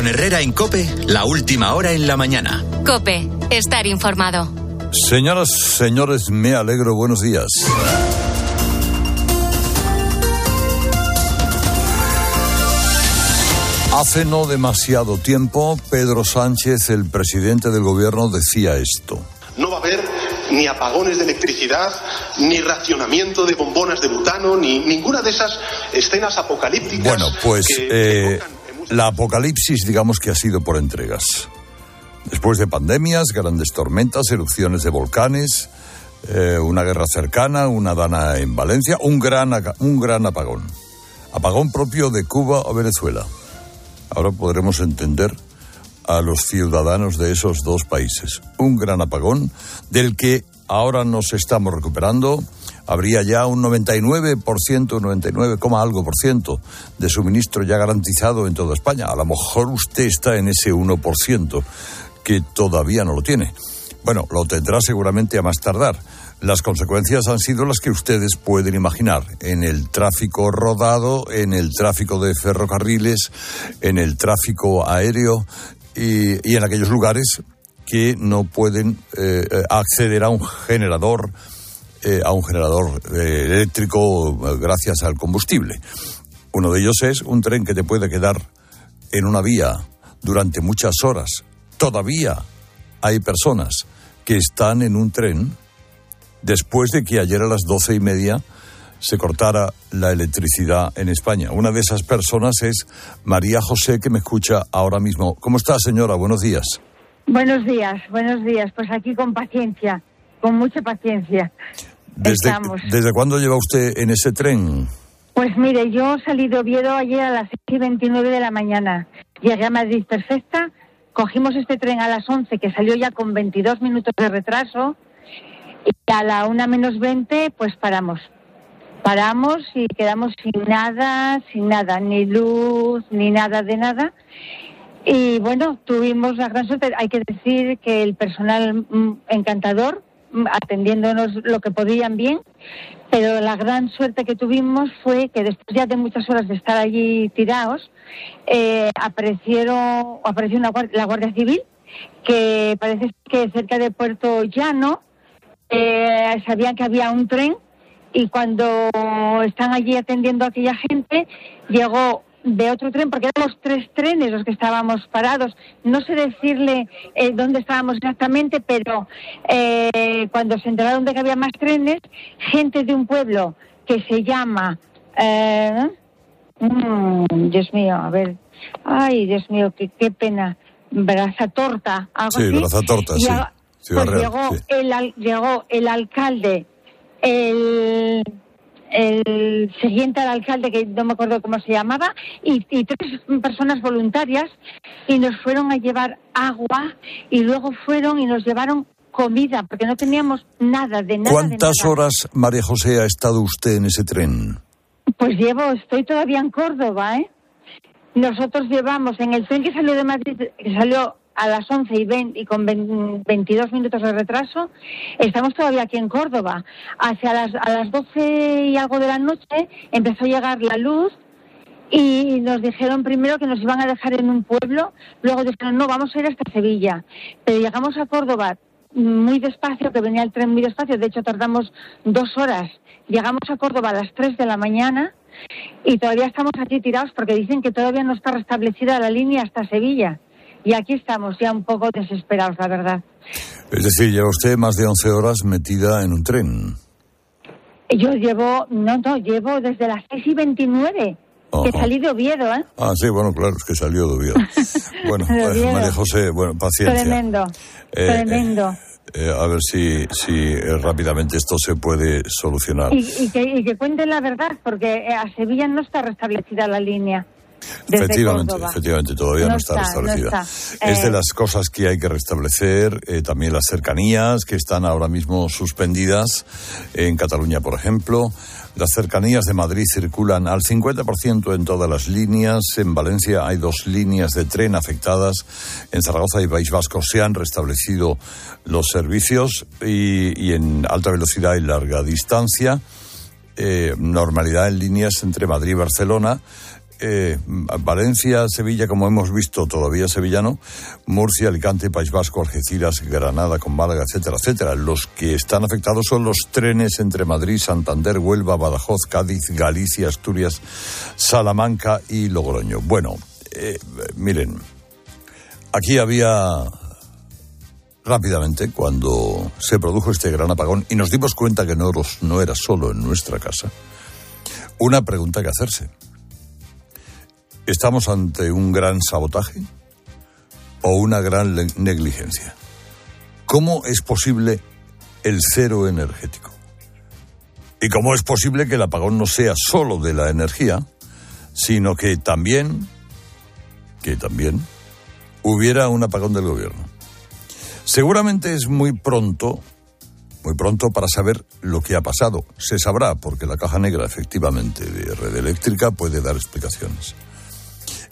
Con Herrera en Cope, la última hora en la mañana. Cope, estar informado. Señoras, señores, me alegro. Buenos días. Hace no demasiado tiempo, Pedro Sánchez, el presidente del gobierno, decía esto. No va a haber ni apagones de electricidad, ni racionamiento de bombonas de butano, ni ninguna de esas escenas apocalípticas. Bueno, pues eh, la apocalipsis, digamos que ha sido por entregas. Después de pandemias, grandes tormentas, erupciones de volcanes, eh, una guerra cercana, una dana en Valencia, un gran, un gran apagón. Apagón propio de Cuba o Venezuela. Ahora podremos entender a los ciudadanos de esos dos países. Un gran apagón del que ahora nos estamos recuperando. Habría ya un 99%, 99, algo por ciento de suministro ya garantizado en toda España. A lo mejor usted está en ese 1% que todavía no lo tiene. Bueno, lo tendrá seguramente a más tardar. Las consecuencias han sido las que ustedes pueden imaginar en el tráfico rodado, en el tráfico de ferrocarriles, en el tráfico aéreo y, en aquellos lugares que no pueden eh, acceder a un generador, eh, a un generador eh, eléctrico gracias al combustible. Uno de ellos es un tren que te puede quedar en una vía durante muchas horas. Todavía hay personas que están en un tren después de que ayer a las doce y media se cortara la electricidad en España. Una de esas personas es María José, que me escucha ahora mismo. ¿Cómo está, señora? Buenos días. Buenos días, buenos días. Pues aquí con paciencia, con mucha paciencia. ¿Desde, ¿desde cuándo lleva usted en ese tren? Pues mire, yo salí de Oviedo ayer a las 6 y 29 de la mañana. Llegué a Madrid perfecta, cogimos este tren a las 11, que salió ya con 22 minutos de retraso, y a la una menos 20, pues paramos. Paramos y quedamos sin nada, sin nada, ni luz, ni nada de nada. Y bueno, tuvimos la gran suerte, hay que decir que el personal mm, encantador, atendiéndonos lo que podían bien, pero la gran suerte que tuvimos fue que después ya de muchas horas de estar allí tirados, eh, aparecieron, apareció una, la Guardia Civil, que parece que cerca de Puerto Llano eh, sabían que había un tren y cuando están allí atendiendo a aquella gente, llegó de otro tren, porque éramos tres trenes los que estábamos parados. No sé decirle eh, dónde estábamos exactamente, pero eh, cuando se enteraron de que había más trenes, gente de un pueblo que se llama... Eh, mm, Dios mío, a ver. Ay, Dios mío, qué, qué pena. Braza Torta. Algo sí, Braza Torta, sí. pues llegó, el, llegó el alcalde, el el siguiente al alcalde, que no me acuerdo cómo se llamaba, y, tres personas voluntarias, y nos fueron a llevar agua, y luego fueron y nos llevaron comida, porque no teníamos nada de nada. ¿Cuántas horas, María José, ha estado usted en ese tren? Pues llevo, estoy todavía en Córdoba, ¿eh? Nosotros llevamos en el tren que salió de Madrid, que salió a las 11 y, 20, y con 22 minutos de retraso. Estamos todavía aquí en Córdoba. Hacia las, a las 12 y algo de la noche empezó a llegar la luz y nos dijeron primero que nos iban a dejar en un pueblo, luego dijeron no, vamos a ir hasta Sevilla. Pero llegamos a Córdoba muy despacio, que venía el tren muy despacio, de hecho tardamos dos horas. Llegamos a Córdoba a las 3 de la mañana y todavía estamos aquí tirados porque dicen que todavía no está restablecida la línea hasta Sevilla y aquí estamos ya un poco desesperados, la verdad. Es decir, lleva usted más de 11 horas metida en un tren. Yo llevo, no, no, llevo desde las 6 y 29. Que salí de Oviedo, ¿eh? Ah, sí, bueno, claro, es que salió de Oviedo. bueno, pues, María José, bueno, paciencia. Tremendo, eh, tremendo. Eh, eh, a ver si, si rápidamente esto se puede solucionar. Y, y, que, y que cuenten la verdad, porque a Sevilla no está restablecida la línea efectivamente, efectivamente, todavía no, está, restablecida. Es de eh, las cosas que hay que restablecer, eh, también las cercanías que están ahora mismo suspendidas en Cataluña, por ejemplo. Las cercanías de Madrid circulan al 50% en todas las líneas. En Valencia hay dos líneas de tren afectadas. En Zaragoza y País Vasco se han restablecido los servicios y, y en alta velocidad y larga distancia. Eh, normalidad en líneas entre Madrid y Barcelona eh, Valencia, Sevilla, como hemos visto, todavía sevillano, Murcia, Alicante, País Vasco, Algeciras, Granada, con Málaga, etcétera, etcétera. Los que están afectados son los trenes entre Madrid, Santander, Huelva, Badajoz, Cádiz, Galicia, Asturias, Salamanca y Logroño. Bueno, eh, miren, aquí había rápidamente cuando se produjo este gran apagón y nos dimos cuenta que no, no era solo en nuestra casa, una pregunta que hacerse ¿Estamos ante un gran sabotaje o una gran negligencia? ¿Cómo es posible el cero energético? ¿Y cómo es posible que el apagón no sea solo de la energía, sino que también, que también, hubiera un apagón del gobierno? Seguramente es muy pronto, muy pronto para saber lo que ha pasado. Se sabrá, porque la caja negra efectivamente de red eléctrica puede dar explicaciones.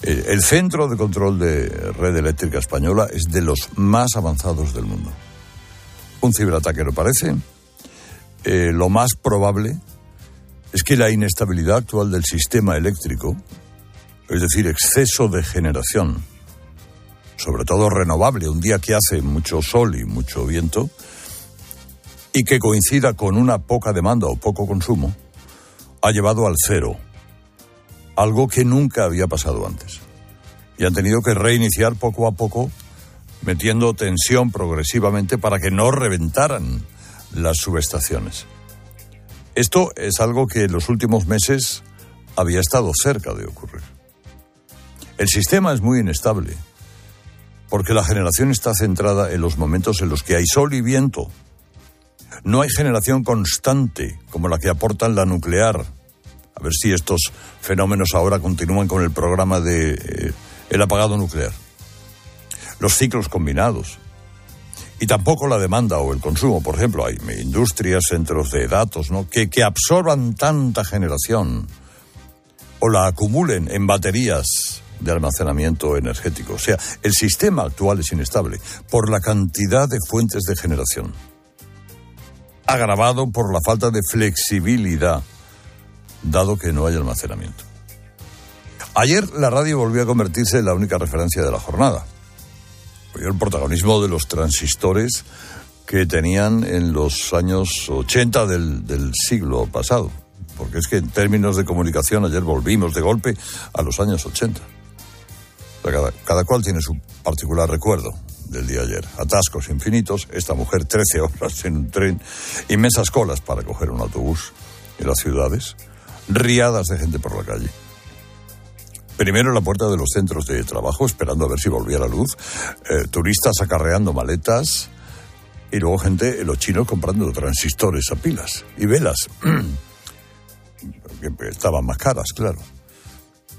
Eh, el centro de control de red eléctrica española es de los más avanzados del mundo. Un ciberataque lo parece. Eh, lo más probable es que la inestabilidad actual del sistema eléctrico, es decir, exceso de generación, sobre todo renovable, un día que hace mucho sol y mucho viento, y que coincida con una poca demanda o poco consumo, ha llevado al cero algo que nunca había pasado antes. Y han tenido que reiniciar poco a poco, metiendo tensión progresivamente para que no reventaran las subestaciones. Esto es algo que en los últimos meses había estado cerca de ocurrir. El sistema es muy inestable, porque la generación está centrada en los momentos en los que hay sol y viento. No hay generación constante como la que aportan la nuclear, a ver si estos fenómenos ahora continúan con el programa de eh, el apagado nuclear. Los ciclos combinados. Y tampoco la demanda o el consumo. Por ejemplo, hay industrias, centros de datos, ¿no? Que, que absorban tanta generación o la acumulen en baterías de almacenamiento energético. O sea, el sistema actual es inestable por la cantidad de fuentes de generación, agravado por la falta de flexibilidad dado que no hay almacenamiento. Ayer la radio volvió a convertirse en la única referencia de la jornada. El protagonismo de los transistores que tenían en los años 80 del, siglo pasado. Porque es que en términos de comunicación ayer volvimos de golpe a los años 80. Cada, cada, cual tiene su particular recuerdo del día ayer. Atascos infinitos, esta mujer 13 horas en un tren, inmensas colas para coger un autobús en las ciudades, riadas de gente por la calle. Primero en la puerta de los centros de trabajo, esperando a ver si volvía la luz, eh, turistas acarreando maletas y luego gente, los chinos comprando transistores a pilas y velas, estaban más caras, claro.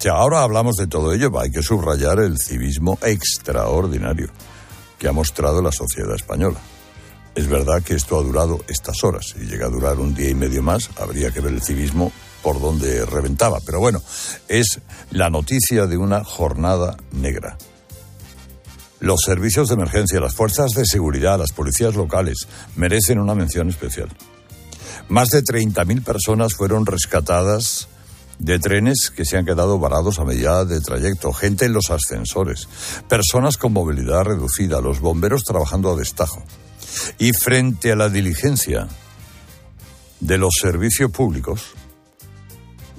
O ahora hablamos de todo ello, hay que subrayar el civismo extraordinario que ha mostrado la sociedad española. Es verdad que esto ha durado estas horas. Si llega a durar un día y medio más, habría que ver el civismo por donde reventaba. Pero bueno, es la noticia de una jornada negra. Los servicios de emergencia, las fuerzas de seguridad, las policías locales merecen una mención especial. Más de 30.000 personas fueron rescatadas de trenes que se han quedado varados a medida de trayecto, gente en los ascensores, personas con movilidad reducida, los bomberos trabajando a destajo. Y frente a la diligencia de los servicios públicos,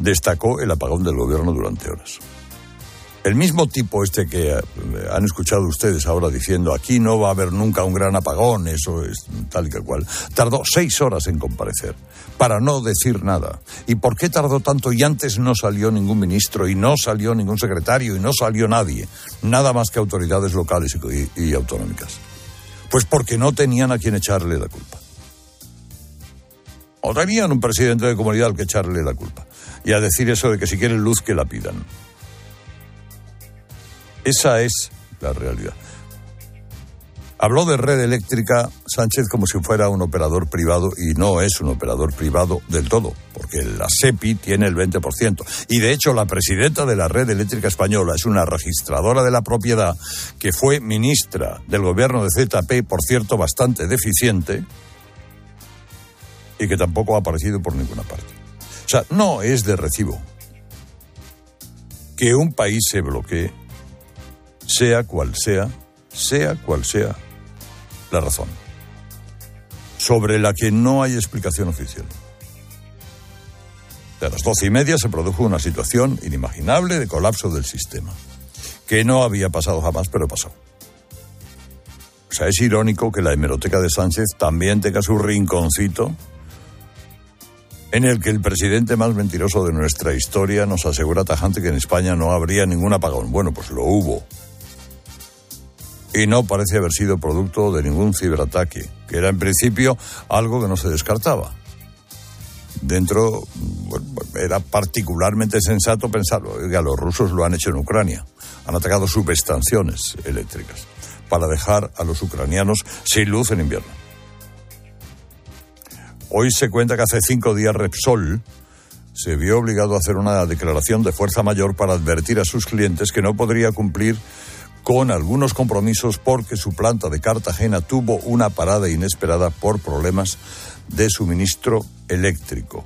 destacó el apagón del gobierno durante horas. El mismo tipo este que eh, han escuchado ustedes ahora diciendo aquí no va a haber nunca un gran apagón, eso es tal y que cual, tardó seis horas en comparecer para no decir nada. ¿Y por qué tardó tanto y antes no salió ningún ministro y no salió ningún secretario y no salió nadie? Nada más que autoridades locales y, y autonómicas. Pues porque no tenían a quien echarle la culpa. O tenían un presidente de comunidad al que echarle la culpa y a decir eso de que si quieren luz que la pidan. Esa es la realidad. Habló de red eléctrica Sánchez como si fuera un operador privado y no es un operador privado del todo, porque la SEPI tiene el 20%. Y de hecho la presidenta de la red eléctrica española es una registradora de la propiedad que fue ministra del gobierno de ZP, por cierto, bastante deficiente, y que tampoco ha aparecido por ninguna parte. O sea, no es de recibo que un país se bloquee, sea cual sea, sea cual sea la razón, sobre la que no hay explicación oficial. A las doce y media se produjo una situación inimaginable de colapso del sistema, que no había pasado jamás, pero pasó. O sea, es irónico que la hemeroteca de Sánchez también tenga su rinconcito en el que el presidente más mentiroso de nuestra historia nos asegura tajante que en España no habría ningún apagón. Bueno, pues lo hubo. Y no parece haber sido producto de ningún ciberataque, que era en principio algo que no se descartaba. Dentro, era particularmente sensato pensarlo. Oiga, los rusos lo han hecho en Ucrania. Han atacado subestaciones eléctricas para dejar a los ucranianos sin luz en invierno. Hoy se cuenta que hace cinco días Repsol se vio obligado a hacer una declaración de fuerza mayor para advertir a sus clientes que no podría cumplir con algunos compromisos porque su planta de Cartagena tuvo una parada inesperada por problemas de suministro eléctrico.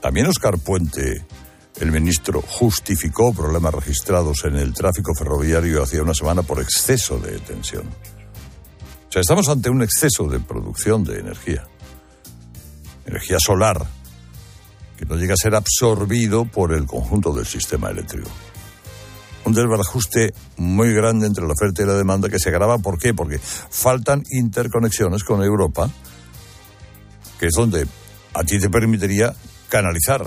También Oscar Puente, el ministro, justificó problemas registrados en el tráfico ferroviario hace una semana por exceso de tensión sea, estamos ante un exceso de producción de energía. Energía solar, que no llega a ser absorbido por el conjunto del sistema eléctrico. Un desbarajuste muy grande entre la oferta y la demanda que se agrava. ¿Por qué? Porque faltan interconexiones con Europa, que es donde a ti te permitiría canalizar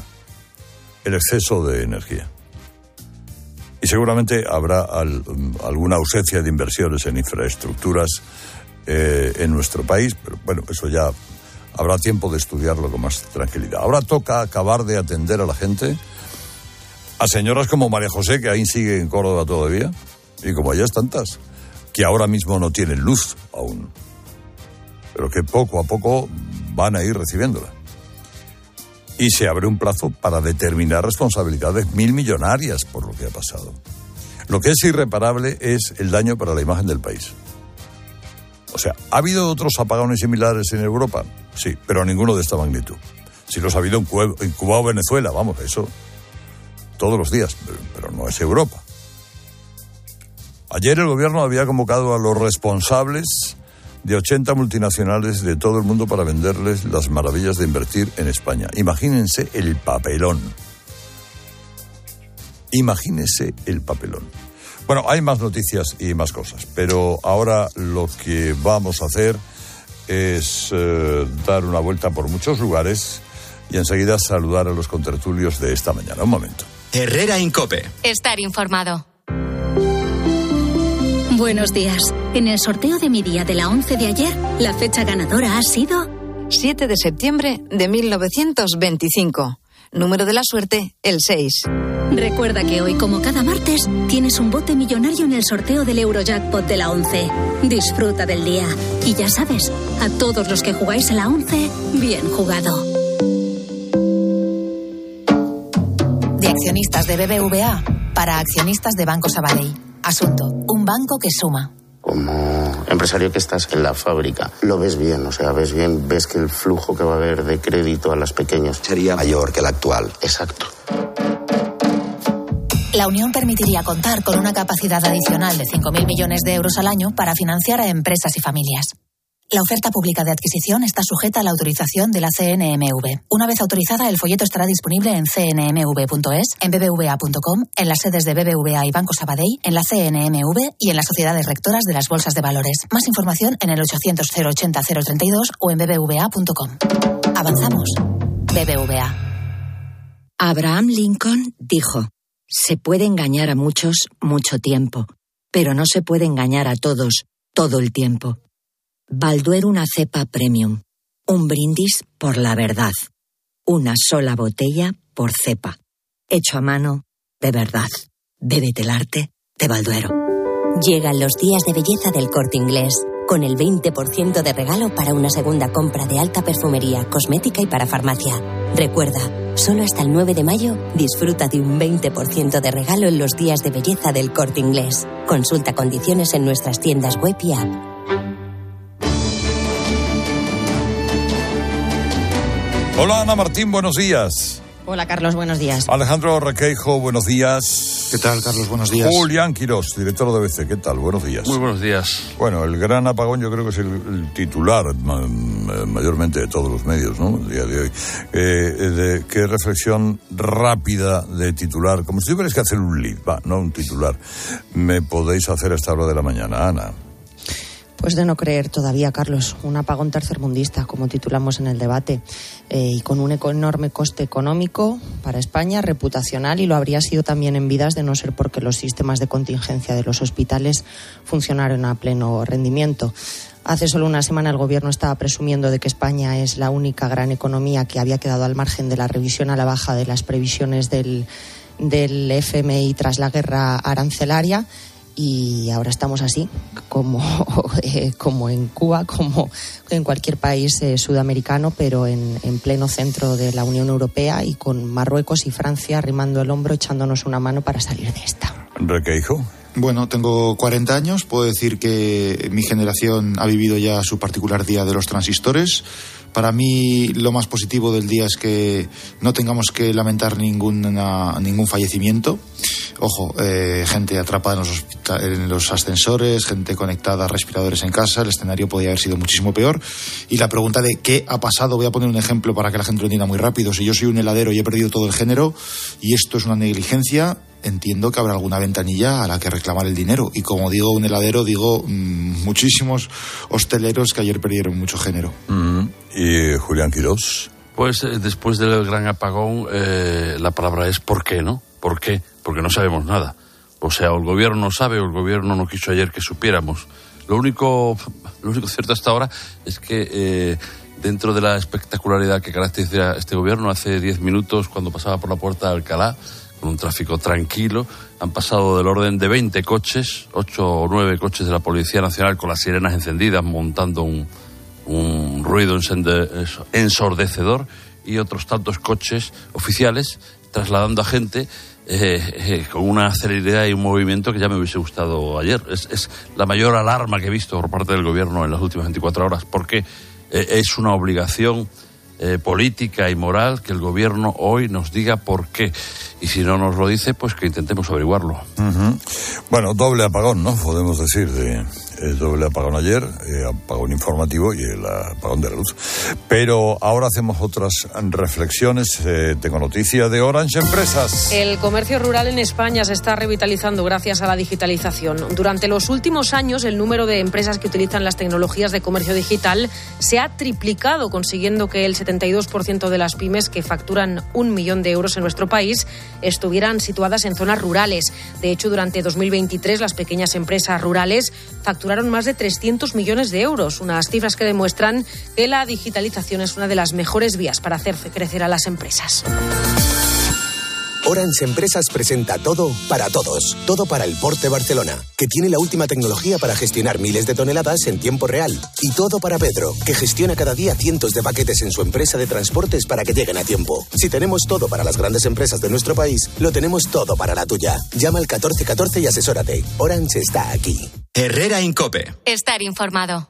el exceso de energía. Y seguramente habrá alguna ausencia de inversiones en infraestructuras eh, en nuestro país, pero bueno, eso ya habrá tiempo de estudiarlo con más tranquilidad. Ahora toca acabar de atender a la gente, a señoras como María José, que ahí sigue en Córdoba todavía, y como es tantas, que ahora mismo no tienen luz aún, pero que poco a poco van a ir recibiéndola. Y se abre un plazo para determinar responsabilidades mil millonarias por lo que ha pasado. Lo que es irreparable es el daño para la imagen del país. O sea, ¿ha habido otros apagones similares en Europa? Sí, pero ninguno de esta magnitud. Si los ha habido en Cuba, o Venezuela, vamos, eso todos los días, pero, no es Europa. Ayer el gobierno había convocado a los responsables de 80 multinacionales de todo el mundo para venderles las maravillas de invertir en España. Imagínense el papelón. Imagínense el papelón. Bueno, hay más noticias y más cosas, pero ahora lo que vamos a hacer es eh, dar una vuelta por muchos lugares y enseguida saludar a los contertulios de esta mañana. Un momento. Herrera Incope. Estar informado. Buenos días. En el sorteo de mi día de la 11 de ayer, la fecha ganadora ha sido 7 de septiembre de 1925. Número de la suerte, el 6. Recuerda que hoy, como cada martes, tienes un bote millonario en el sorteo del Eurojackpot de la 11. Disfruta del día. Y ya sabes, a todos los que jugáis a la 11, bien jugado. De accionistas de BBVA para accionistas de Banco Sabadell. Asunto: un banco que suma como empresario que estás en la fábrica, lo ves bien, o sea, ves bien, ves que el flujo que va a haber de crédito a las pequeñas sería mayor que el actual. Exacto. La Unión permitiría contar con una capacidad adicional de 5.000 millones de euros al año para financiar a empresas y familias. La oferta pública de adquisición está sujeta a la autorización de la CNMV. Una vez autorizada, el folleto estará disponible en cnmv.es, en bbva.com, en las sedes de BBVA y Banco Sabadell, en la CNMV y en las sociedades rectoras de las bolsas de valores. Más información en el 800 080 032 o en bbva.com. Avanzamos. BBVA. Abraham Lincoln dijo. Se puede engañar a muchos mucho tiempo, pero no se puede engañar a todos todo el tiempo. Balduero una cepa premium. Un brindis por la verdad. Una sola botella por cepa. Hecho a mano, de verdad. Bébete el arte de Balduero. Llegan los días de belleza del corte inglés, con el 20% de regalo para una segunda compra de alta perfumería, cosmética y para farmacia. Recuerda, Solo hasta el 9 de mayo disfruta de un 20% de regalo en los días de belleza del corte inglés. Consulta condiciones en nuestras tiendas web y app. Hola Ana Martín, buenos días. Hola Carlos, buenos días. Alejandro Requeijo, buenos días. ¿Qué tal, Carlos? Buenos días. Julián Quirós, director de ABC, ¿qué tal? Buenos días. Muy buenos días. Bueno, el gran apagón yo creo que es el, titular mayormente de todos los medios, ¿no? El día de hoy. Eh, de, ¿Qué reflexión rápida de titular? Como si tuvierais que hacer un lead, va, no un titular. ¿Me podéis hacer a esta hora de la mañana, Ana? Pues de no creer todavía, Carlos, un apagón tercermundista, como titulamos en el debate, eh, y con un enorme coste económico para España, reputacional, y lo habría sido también en vidas de no ser porque los sistemas de contingencia de los hospitales funcionaron a pleno rendimiento. Hace solo una semana el Gobierno estaba presumiendo de que España es la única gran economía que había quedado al margen de la revisión a la baja de las previsiones del, del FMI tras la guerra arancelaria y ahora estamos así, como, eh, como en Cuba, como en cualquier país eh, sudamericano, pero en, en, pleno centro de la Unión Europea y con Marruecos y Francia arrimando el hombro, echándonos una mano para salir de esta. hijo? Bueno, tengo 40 años, puedo decir que mi generación ha vivido ya su particular día de los transistores para mí lo más positivo del día es que no tengamos que lamentar ninguna, ningún fallecimiento. Ojo, eh, gente atrapada en los, en los ascensores, gente conectada a respiradores en casa, el escenario podría haber sido muchísimo peor. Y la pregunta de qué ha pasado, voy a poner un ejemplo para que la gente lo entienda muy rápido. Si yo soy un heladero y he perdido todo el género y esto es una negligencia, entiendo que habrá alguna ventanilla a la que reclamar el dinero. Y como digo un heladero, digo mm, muchísimos hosteleros que ayer perdieron mucho género. Mm, ¿Y Julián Quirós? Pues eh, después del gran apagón, eh, la palabra es ¿por qué, no? ¿Por qué? Porque no sabemos nada. O sea, el gobierno no sabe o el gobierno no quiso ayer que supiéramos. Lo único, lo único cierto hasta ahora es que eh, dentro de la espectacularidad que caracteriza este gobierno, hace diez minutos, cuando pasaba por la puerta de Alcalá, con un tráfico tranquilo. Han pasado del orden de 20 coches, 8 o 9 coches de la Policía Nacional con las sirenas encendidas, montando un, un ruido ensordecedor, y otros tantos coches oficiales trasladando a gente eh, eh, con una celeridad y un movimiento que ya me hubiese gustado ayer. Es, la mayor alarma que he visto por parte del Gobierno en las últimas 24 horas, porque eh, es una obligación eh, política y moral que el gobierno hoy nos diga por qué. Y si no nos lo dice, pues que intentemos averiguarlo. Bueno, doble apagón, ¿no? Podemos decir, de, el doble apagón ayer, eh, apagón informativo y el apagón de la luz. Pero ahora hacemos otras reflexiones. Eh, tengo noticia de Orange Empresas. El comercio rural en España se está revitalizando gracias a la digitalización. Durante los últimos años, el número de empresas que utilizan las tecnologías de comercio digital se ha triplicado, consiguiendo que el 72% de las pymes que facturan un millón de euros en nuestro país estuvieran situadas en zonas rurales. De hecho, durante 2023, las pequeñas empresas rurales facturaron facturaron más de 300 millones de euros, unas cifras que demuestran que la digitalización es una de las mejores vías para hacer crecer a las empresas. Orange Empresas presenta todo para todos. Todo para el Porte Barcelona, que tiene la última tecnología para gestionar miles de toneladas en tiempo real. Y todo para Pedro, que gestiona cada día cientos de paquetes en su empresa de transportes para que lleguen a tiempo. Si tenemos todo para las grandes empresas de nuestro país, lo tenemos todo para la tuya. Llama al 1414 y asesórate. Orange está aquí. Herrera Incope. Estar informado.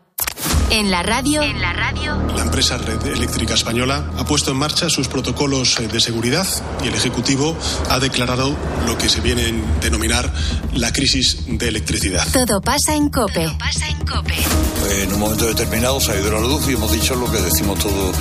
En la radio. En la radio. La empresa Red Eléctrica Española ha puesto en marcha sus protocolos eh, de seguridad y el Ejecutivo ha declarado lo que se viene a denominar la crisis de electricidad. Todo pasa en COPE. Todo pasa en COPE. En un momento determinado se ha ido la luz y hemos dicho lo que decimos todos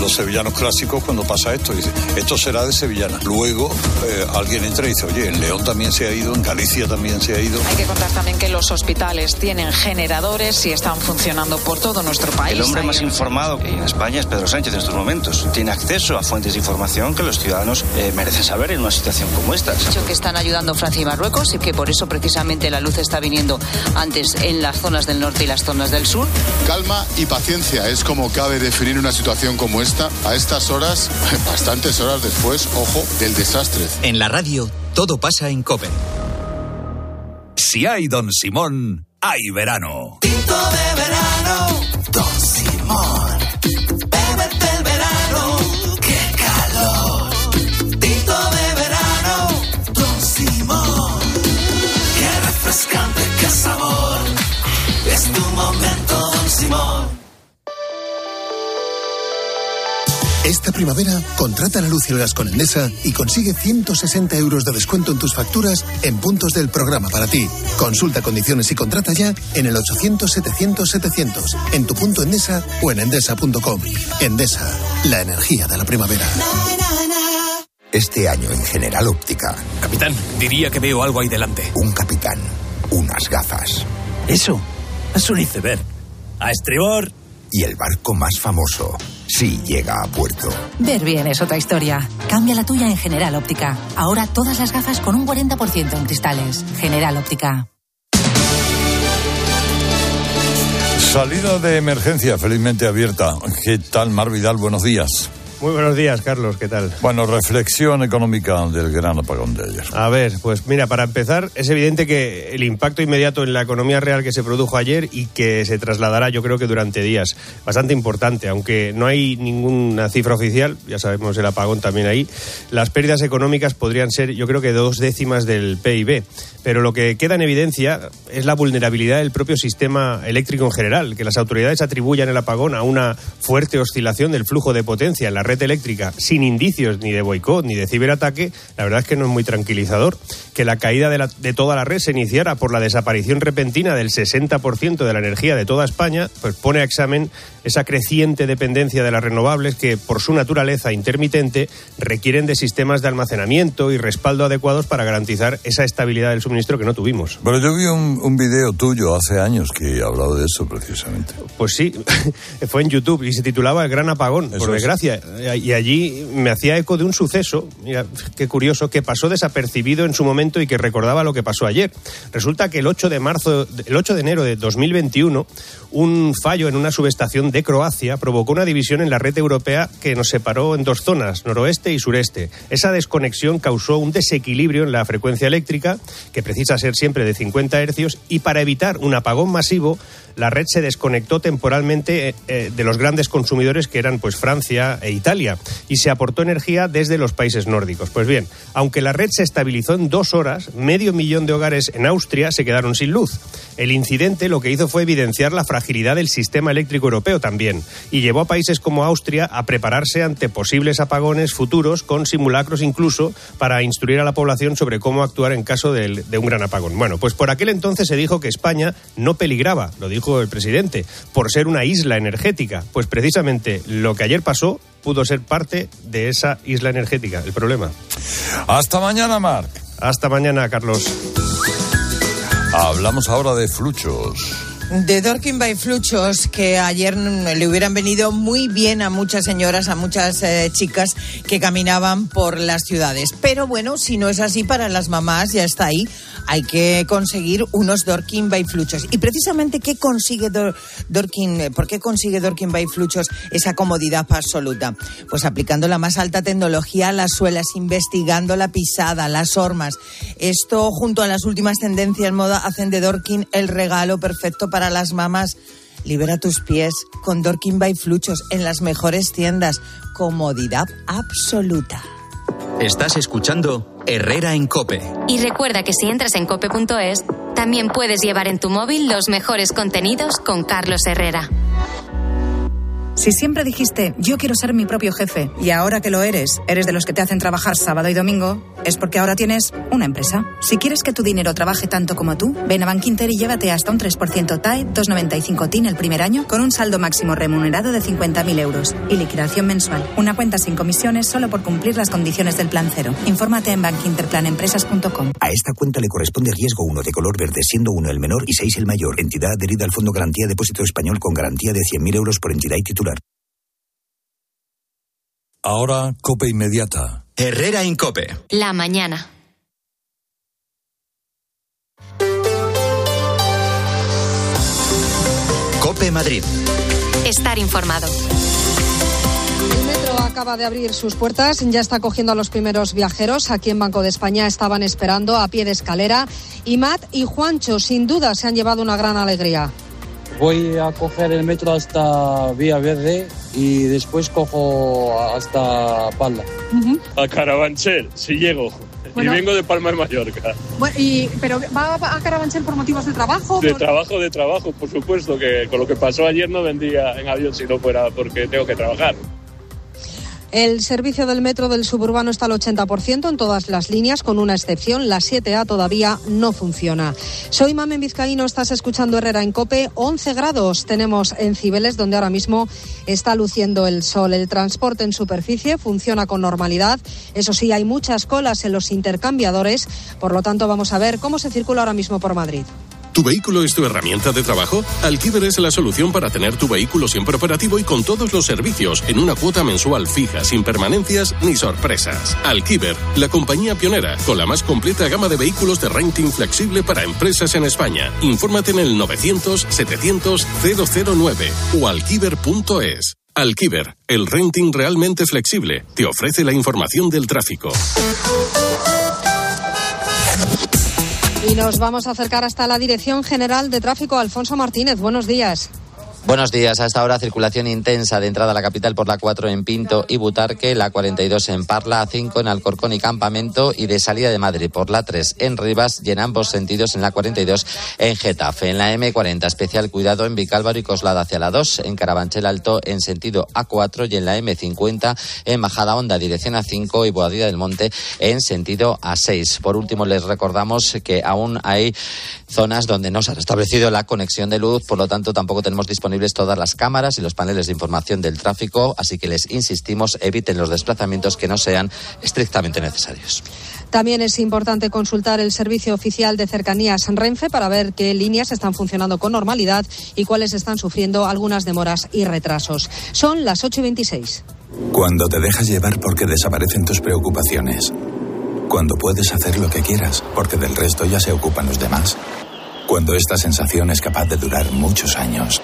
los sevillanos clásicos cuando pasa esto. Dice, esto será de sevillana. Luego eh, alguien entra y dice, oye, en León también se ha ido, en Galicia también se ha ido. Hay que contar también que los hospitales tienen generadores y están funcionando por todo todo nuestro país. El hombre más informado en España es Pedro Sánchez en estos momentos. Tiene acceso a fuentes de información que los ciudadanos eh, merecen saber en una situación como esta. Dicho que están ayudando Francia y Marruecos y que por eso precisamente la luz está viniendo antes en las zonas del norte y las zonas del sur. Calma y paciencia es como cabe definir una situación como esta a estas horas, bastantes horas después, ojo, del desastre. En la radio, todo pasa en COPE. Si hay Don Simón, hay verano. Tinto de verano, Don Simón. Bébete el verano, qué calor. Tinto de verano, Don Simón. Qué refrescante, qué sabor. Es tu momento, Don Simón. Esta primavera, contrata la luz y el gas con Endesa y consigue 160 euros de descuento en tus facturas en puntos del programa para ti. Consulta condiciones y contrata ya en el 800-700-700, en tu punto Endesa o en endesa.com. Endesa, la energía de la primavera. Este año en General Óptica. Capitán, diría que veo algo ahí delante. Un capitán, unas gafas. Eso, es un iceberg. A estribor. Y el barco más famoso, sí llega a puerto. Ver bien es otra historia. Cambia la tuya en General Óptica. Ahora todas las gafas con un 40% en cristales. General Óptica. Salida de emergencia felizmente abierta. ¿Qué tal, Mar Vidal? Buenos días. Muy buenos días, Carlos, ¿qué tal? Bueno, reflexión económica del gran apagón de ayer. A ver, pues mira, para empezar, es evidente que el impacto inmediato en la economía real que se produjo ayer y que se trasladará, yo creo que durante días, bastante importante, aunque no hay ninguna cifra oficial, ya sabemos el apagón también ahí, las pérdidas económicas podrían ser, yo creo que dos décimas del PIB. Pero lo que queda en evidencia es la vulnerabilidad del propio sistema eléctrico en general, que las autoridades atribuyan el apagón a una fuerte oscilación del flujo de potencia en la red eléctrica sin indicios ni de boicot ni de ciberataque, la verdad es que no es muy tranquilizador. Que la caída de, la- de toda la red se iniciara por la desaparición repentina del 60% de la energía de toda España, pues pone a examen esa creciente dependencia de las renovables que, por su naturaleza intermitente, requieren de sistemas de almacenamiento y respaldo adecuados para garantizar esa estabilidad del suministro que no tuvimos. Pero yo vi un, un video tuyo hace años que hablaba de eso precisamente. Pues sí, fue en YouTube y se titulaba El Gran Apagón, por es. Y allí me hacía eco de un suceso, mira, qué curioso, que pasó desapercibido en su momento y que recordaba lo que pasó ayer. Resulta que el 8 de marzo, el 8 de enero de 2021, un fallo en una subestación de Croacia provocó una división en la red europea que nos separó en dos zonas, noroeste y sureste. Esa desconexión causó un desequilibrio en la frecuencia eléctrica, que precisa ser siempre de 50 hercios, y para evitar un apagón masivo, la red se desconectó temporalmente eh, eh, de los grandes consumidores que eran pues Francia e Italia y se aportó energía desde los países nórdicos. Pues bien, aunque la red se estabilizó en dos horas, medio millón de hogares en Austria se quedaron sin luz. El incidente lo que hizo fue evidenciar la fragilidad del sistema eléctrico europeo también y llevó a países como Austria a prepararse ante posibles apagones futuros con simulacros incluso para instruir a la población sobre cómo actuar en caso del- de un gran apagón. Bueno, pues por aquel entonces se dijo que España no peligraba, lo dijo el presidente, por ser una isla energética. Pues precisamente lo que ayer pasó pudo ser parte de esa isla energética, el problema. Hasta mañana, Marc. Hasta mañana, Carlos. Hablamos ahora de fluchos. De Dorking by Fluchos, que ayer le hubieran venido muy bien a muchas señoras, a muchas eh, chicas que caminaban por las ciudades. Pero bueno, si no es así para las mamás, ya está ahí. Hay que conseguir unos Dorking by Fluchos. Y precisamente, ¿qué consigue Dor- eh, ¿Por qué consigue Dorking by Fluchos esa comodidad absoluta? Pues aplicando la más alta tecnología a las suelas, investigando la pisada, las hormas. Esto, junto a las últimas tendencias moda, hacen de Dorking el regalo perfecto para las mamás. Libera tus pies con Dorking by Fluchos en las mejores tiendas. Comodidad absoluta. Estás escuchando Herrera en Cope. Y recuerda que si entras en cope.es, también puedes llevar en tu móvil los mejores contenidos con Carlos Herrera. Si siempre dijiste, yo quiero ser mi propio jefe, y ahora que lo eres, eres de los que te hacen trabajar sábado y domingo, es porque ahora tienes una empresa. Si quieres que tu dinero trabaje tanto como tú, ven a Bankinter y llévate hasta un 3% TAE, 2,95 TIN el primer año, con un saldo máximo remunerado de 50.000 euros y liquidación mensual. Una cuenta sin comisiones solo por cumplir las condiciones del plan cero. Infórmate en bankinterplanempresas.com. A esta cuenta le corresponde riesgo 1 de color verde, siendo 1 el menor y 6 el mayor. Entidad adherida al Fondo Garantía Depósito Español con garantía de 100.000 euros por entidad y titular. Ahora, Cope Inmediata. Herrera en Cope. La mañana. Cope Madrid. Estar informado. El metro acaba de abrir sus puertas, ya está cogiendo a los primeros viajeros. Aquí en Banco de España estaban esperando a pie de escalera. Y Matt y Juancho, sin duda, se han llevado una gran alegría. Voy a coger el metro hasta Vía Verde y después cojo hasta Palma. A Carabanchel, si llego. Bueno. Y vengo de Palma de Mallorca. Bueno, y, ¿Pero va a Carabanchel por motivos de trabajo? De trabajo, de trabajo, por supuesto, que con lo que pasó ayer no vendría en avión si no fuera porque tengo que trabajar. El servicio del metro del suburbano está al 80% en todas las líneas, con una excepción. La 7A todavía no funciona. Soy Mamen Vizcaíno, estás escuchando Herrera en Cope. 11 grados tenemos en Cibeles, donde ahora mismo está luciendo el sol. El transporte en superficie funciona con normalidad. Eso sí, hay muchas colas en los intercambiadores. Por lo tanto, vamos a ver cómo se circula ahora mismo por Madrid. ¿Tu vehículo es tu herramienta de trabajo? Alquiver es la solución para tener tu vehículo siempre operativo y con todos los servicios en una cuota mensual fija, sin permanencias ni sorpresas. Alquiver, la compañía pionera con la más completa gama de vehículos de renting flexible para empresas en España. Infórmate en el 900 700 009 o alquiver.es. Alquiver, el renting realmente flexible, te ofrece la información del tráfico. Y nos vamos a acercar hasta la Dirección General de Tráfico. Alfonso Martínez, buenos días. Buenos días. A esta hora circulación intensa de entrada a la capital por la 4 en Pinto y Butarque, la 42 en Parla, A5 en Alcorcón y Campamento y de salida de Madrid por la 3 en Rivas y en ambos sentidos en la 42 en Getafe. En la M40 especial cuidado en Vicálvaro y Coslada hacia la 2, en Carabanchel Alto en sentido A4 y en la M50 en Bajada Honda dirección A5 y Boadilla del Monte en sentido A6. Por último les recordamos que aún hay zonas donde no se ha restablecido la conexión de luz, por lo tanto tampoco tenemos disponibles todas las cámaras y los paneles de información del tráfico, así que les insistimos, eviten los desplazamientos que no sean estrictamente necesarios. También es importante consultar el servicio oficial de cercanías Renfe para ver qué líneas están funcionando con normalidad y cuáles están sufriendo algunas demoras y retrasos. Son las 8 y 26. Cuando te dejas llevar porque desaparecen tus preocupaciones. Cuando puedes hacer lo que quieras porque del resto ya se ocupan los demás. Cuando esta sensación es capaz de durar muchos años.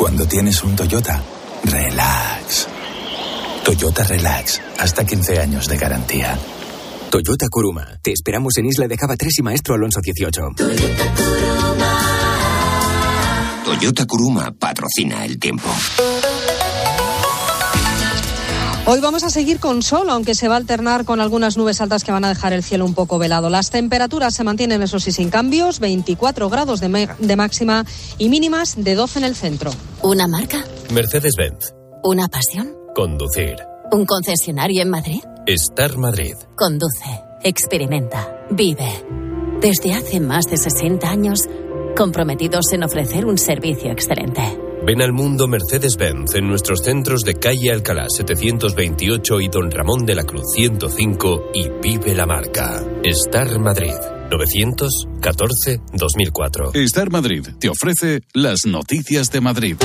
Cuando tienes un Toyota, relax. Toyota Relax, hasta 15 años de garantía. Toyota Kuruma. Te esperamos en Isla de Cava 3 y Maestro Alonso 18. Toyota Kuruma patrocina el tiempo. Hoy vamos a seguir con sol, aunque se va a alternar con algunas nubes altas que van a dejar el cielo un poco velado. Las temperaturas se mantienen, eso sí, sin cambios, 24 grados de, de máxima y mínimas de 12 en el centro. ¿Una marca? Mercedes-Benz. ¿Una pasión? Conducir. ¿Un concesionario en Madrid? Star Madrid. Conduce, experimenta, vive. Desde hace más de 60 años, comprometidos en ofrecer un servicio excelente. Ven al mundo Mercedes-Benz en nuestros centros de calle Alcalá 728 y Don Ramón de la Cruz 105 y vive la marca. Star Madrid. 914-2004. Star Madrid te ofrece las noticias de Madrid.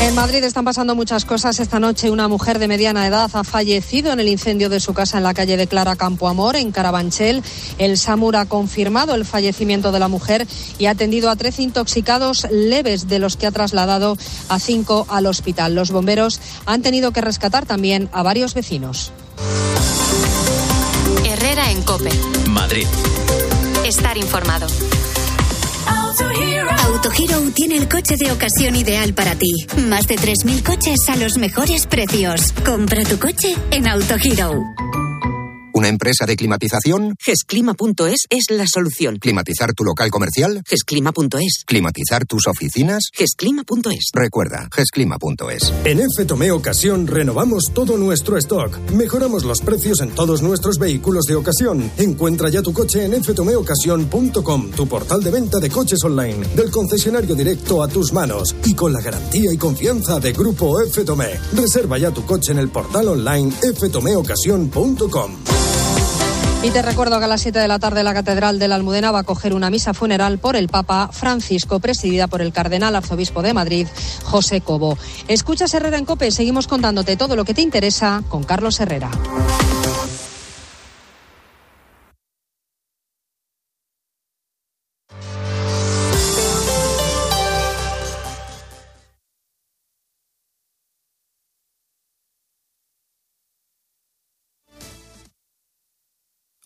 En Madrid están pasando muchas cosas. Esta noche una mujer de mediana edad ha fallecido en el incendio de su casa en la calle de Clara Campoamor, en Carabanchel. El SAMUR ha confirmado el fallecimiento de la mujer y ha atendido a 13 intoxicados leves, de los que ha trasladado a cinco al hospital. Los bomberos han tenido que rescatar también a varios vecinos. Herrera en Cope. Madrid. Estar informado. Autohero tiene el coche de ocasión ideal para ti. Más de 3.000 coches a los mejores precios. Compra tu coche en Autohero. ¿Una empresa de climatización? Gesclima.es es la solución. ¿Climatizar tu local comercial? Gesclima.es. ¿Climatizar tus oficinas? Gesclima.es. Recuerda, gesclima.es. En EFE Tomé Ocasión renovamos todo nuestro stock. Mejoramos los precios en todos nuestros vehículos de ocasión. Encuentra ya tu coche en efetomeocasión.com, tu portal de venta de coches online, del concesionario directo a tus manos y con la garantía y confianza de Grupo F Tomé. Reserva ya tu coche en el portal online efetomeocasión.com. Y te recuerdo que a las 7 de la tarde la Catedral de la Almudena va a coger una misa funeral por el Papa Francisco, presidida por el Cardenal Arzobispo de Madrid, José Cobo. Escuchas Herrera en Cope, seguimos contándote todo lo que te interesa con Carlos Herrera.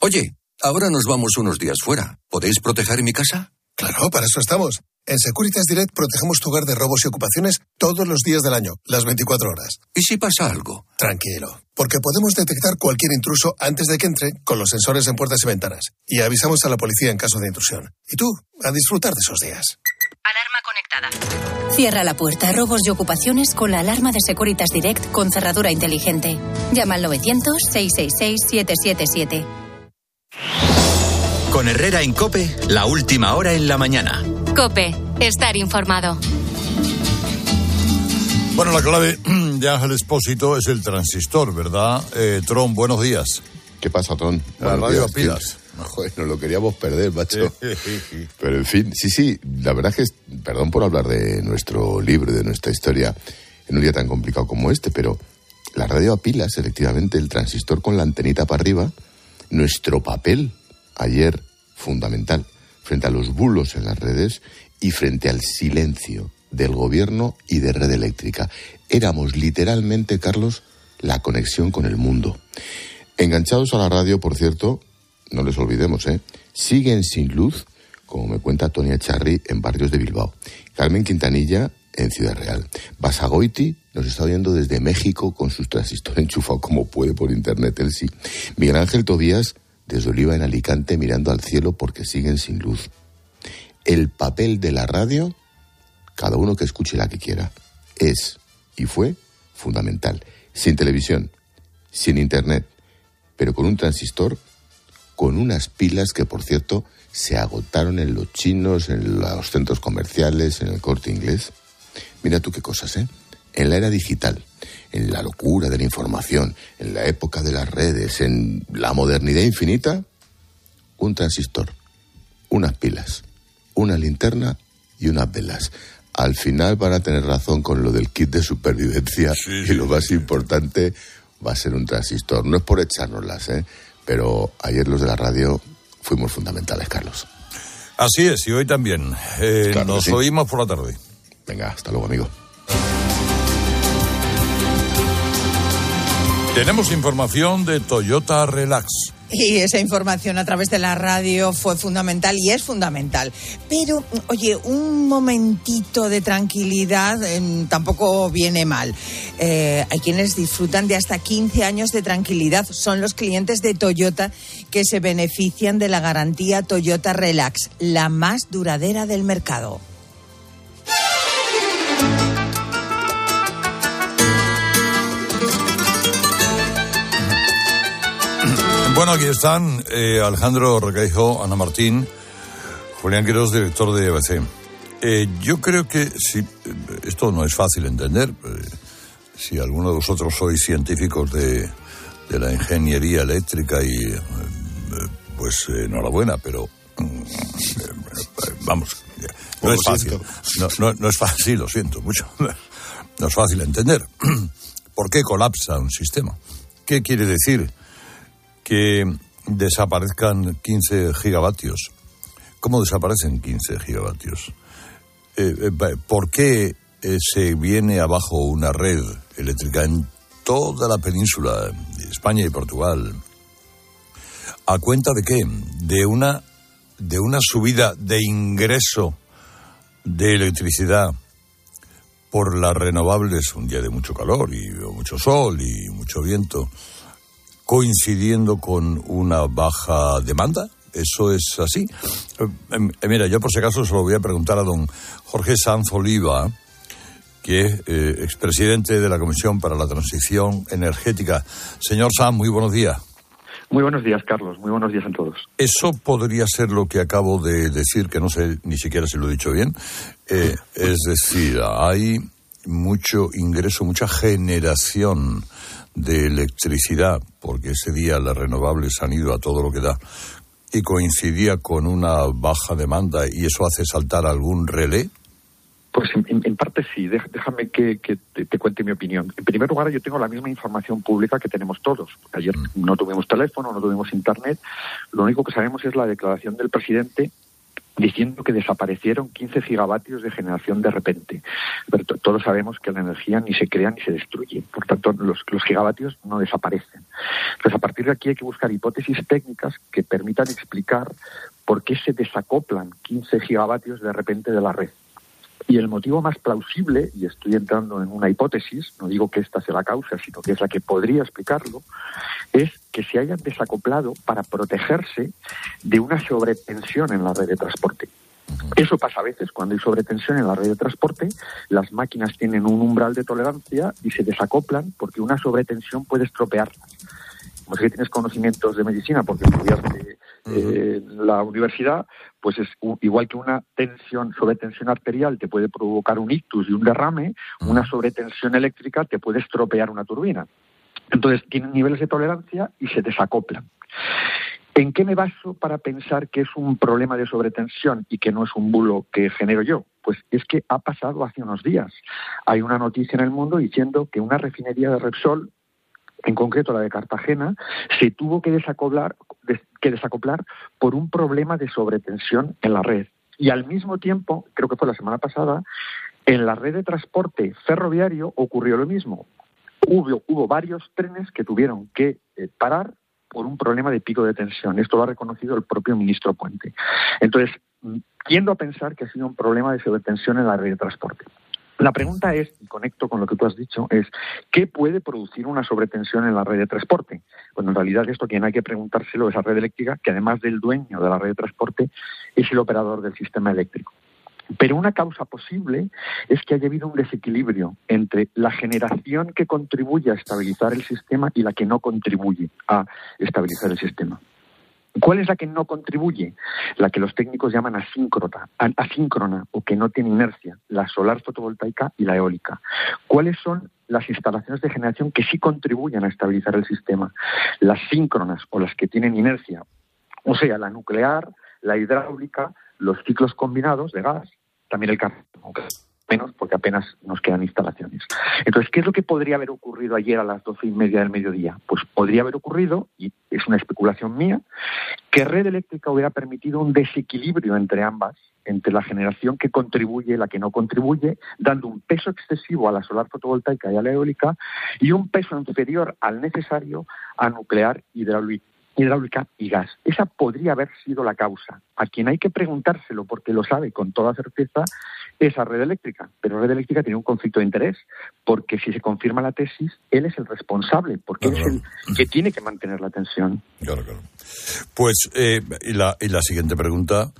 Oye, ahora nos vamos unos días fuera. ¿Podéis proteger mi casa? Claro, para eso estamos. En Securitas Direct protegemos tu hogar de robos y ocupaciones todos los días del año, las 24 horas. ¿Y si pasa algo? Tranquilo, porque podemos detectar cualquier intruso antes de que entre con los sensores en puertas y ventanas. Y avisamos a la policía en caso de intrusión. Y tú, a disfrutar de esos días. Alarma conectada. Cierra la puerta a robos y ocupaciones con la alarma de Securitas Direct con cerradura inteligente. Llama al 900-666-777. Con Herrera en Cope, la última hora en la mañana. Cope, estar informado. Bueno, la clave de Ángel Espósito es el transistor, ¿verdad? Eh, Tron, buenos días. ¿Qué pasa, Tron? La Buenos radio a pilas. tío. Joder, nos lo queríamos perder, macho. Pero en fin, sí, sí, la verdad es que, perdón por hablar de nuestro libro, de nuestra historia, en un día tan complicado como este, pero la radio a pilas, efectivamente, el transistor con la antenita para arriba, nuestro papel ayer fundamental frente a los bulos en las redes y frente al silencio del gobierno y de red eléctrica. Éramos literalmente, Carlos, la conexión con el mundo. Enganchados a la radio, por cierto, no les olvidemos, ¿eh? Siguen sin luz, como me cuenta Tonia Charri en barrios de Bilbao. Carmen Quintanilla en Ciudad Real. Basagoiti nos está oyendo desde México con sus transistores enchufados como puede por internet, él sí. Miguel Ángel Tobías desde Oliva en Alicante mirando al cielo porque siguen sin luz. El papel de la radio, cada uno que escuche la que quiera, es y fue fundamental. Sin televisión, sin internet, pero con un transistor, con unas pilas que, por cierto, se agotaron en los chinos, en los centros comerciales, en el corte inglés. Mira tú qué cosas, ¿eh? En la era digital, en la locura de la información, en la época de las redes, en la modernidad infinita, un transistor, unas pilas, una linterna y unas velas. Al final van a tener razón con lo del kit de supervivencia y lo más importante va a ser un transistor. No es por echárnoslas, ¿eh? pero ayer los de la radio fuimos fundamentales, Carlos. Así es, y hoy también. Eh, Claro nos sí. oímos por la tarde. Venga, hasta luego, amigo. Tenemos información de Toyota Relax. Y esa información a través de la radio fue fundamental y es fundamental. Pero, oye, un momentito de tranquilidad eh, tampoco viene mal. Eh, hay quienes disfrutan de hasta 15 años de tranquilidad. Son los clientes de Toyota que se benefician de la garantía Toyota Relax, la más duradera del mercado. Bueno, aquí están eh, Alejandro Requeijo, Ana Martín, Julián Quiroz, director de ABC. Eh, yo creo que si, esto no es fácil entender. eh, si alguno de vosotros sois científicos de, de la ingeniería eléctrica y eh, pues eh, enhorabuena, pero mm, vamos, no es fácil. siento. No, no- no es fácil, lo siento mucho. No es fácil entender. ¿Por qué colapsa un sistema? ¿Qué quiere decir? Que desaparezcan 15 gigavatios. ¿Cómo desaparecen 15 gigavatios? Eh, eh, ¿Por qué eh, se viene abajo una red eléctrica en toda la península de España y Portugal? ¿A cuenta de qué? De una, de una subida de ingreso de electricidad por las renovables, un día de mucho calor y mucho sol y mucho viento, coincidiendo con una baja demanda? ¿Eso es así? Eh, eh, mira, yo por si acaso se lo voy a preguntar a don Jorge Sanz Oliva, que es eh, expresidente de la Comisión para la Transición Energética. Señor Sanz, muy buenos días. Muy buenos días, Carlos. Muy buenos días a todos. Eso podría ser lo que acabo de decir, que no sé ni siquiera si lo he dicho bien. Eh, es decir, hay mucho ingreso, mucha generación de electricidad, porque ese día las renovables han ido a todo lo que da, y coincidía con una baja demanda y eso hace saltar algún relé. Pues en, parte sí. Déjame que, que te, te cuente mi opinión. En primer lugar, yo tengo la misma información pública que tenemos todos. Ayer no tuvimos teléfono, no tuvimos internet. Lo único que sabemos es la declaración del presidente diciendo que desaparecieron 15 gigavatios de generación de repente. Pero to- todos sabemos que la energía ni se crea ni se destruye. Por tanto, los, los gigavatios no desaparecen. Entonces, a partir de aquí hay que buscar hipótesis técnicas que permitan explicar por qué se desacoplan 15 gigavatios de repente de la red. Y el motivo más plausible, y estoy entrando en una hipótesis, no digo que esta sea la causa, sino que es la que podría explicarlo, es que se hayan desacoplado para protegerse de una sobretensión en la red de transporte. Eso pasa a veces cuando hay sobretensión en la red de transporte, las máquinas tienen un umbral de tolerancia y se desacoplan porque una sobretensión puede estropearlas. Como si tienes conocimientos de medicina porque estudiaste eh, la universidad, pues es igual que una tensión, sobretensión arterial te puede provocar un ictus y un derrame, una sobretensión eléctrica te puede estropear una turbina. Entonces tienen niveles de tolerancia y se desacoplan. ¿En qué me baso para pensar que es un problema de sobretensión y que no es un bulo que genero yo? Pues es que ha pasado hace unos días. Hay una noticia en el mundo diciendo que una refinería de Repsol, en concreto la de Cartagena, se tuvo que desacoplar, que desacoplar por un problema de sobretensión en la red. Y al mismo tiempo, creo que fue la semana pasada, en la red de transporte ferroviario ocurrió lo mismo. Hubo, hubo varios trenes que tuvieron que eh, parar por un problema de pico de tensión. Esto lo ha reconocido el propio ministro Puente. Entonces, tiendo a pensar que ha sido un problema de sobretensión en la red de transporte. La pregunta es, y conecto con lo que tú has dicho, es ¿qué puede producir una sobretensión en la red de transporte? Bueno, en realidad esto quien hay que preguntárselo es la red eléctrica, que además del dueño de la red de transporte es el operador del sistema eléctrico. Pero una causa posible es que haya habido un desequilibrio entre la generación que contribuye a estabilizar el sistema y la que no contribuye a estabilizar el sistema. ¿Cuál es la que no contribuye? La que los técnicos llaman asíncrona, asíncrona o que no tiene inercia, la solar fotovoltaica y la eólica. ¿Cuáles son las instalaciones de generación que sí contribuyen a estabilizar el sistema? Las síncronas o las que tienen inercia, o sea, la nuclear, la hidráulica, los ciclos combinados de gas también el carbón, menos porque apenas nos quedan instalaciones. Entonces, ¿qué es lo que podría haber ocurrido ayer a las doce y media del mediodía? Pues podría haber ocurrido, y es una especulación mía, que red eléctrica hubiera permitido un desequilibrio entre ambas, entre la generación que contribuye y la que no contribuye, dando un peso excesivo a la solar fotovoltaica y a la eólica y un peso inferior al necesario a nuclear, hidráulica hidráulica y gas. Esa podría haber sido la causa. A quien hay que preguntárselo, porque lo sabe con toda certeza, es a Red Eléctrica. Pero Red Eléctrica tiene un conflicto de interés, porque si se confirma la tesis, él es el responsable, porque es el que tiene que mantener la tensión. Claro, claro. Pues, eh, y, la, y la siguiente pregunta,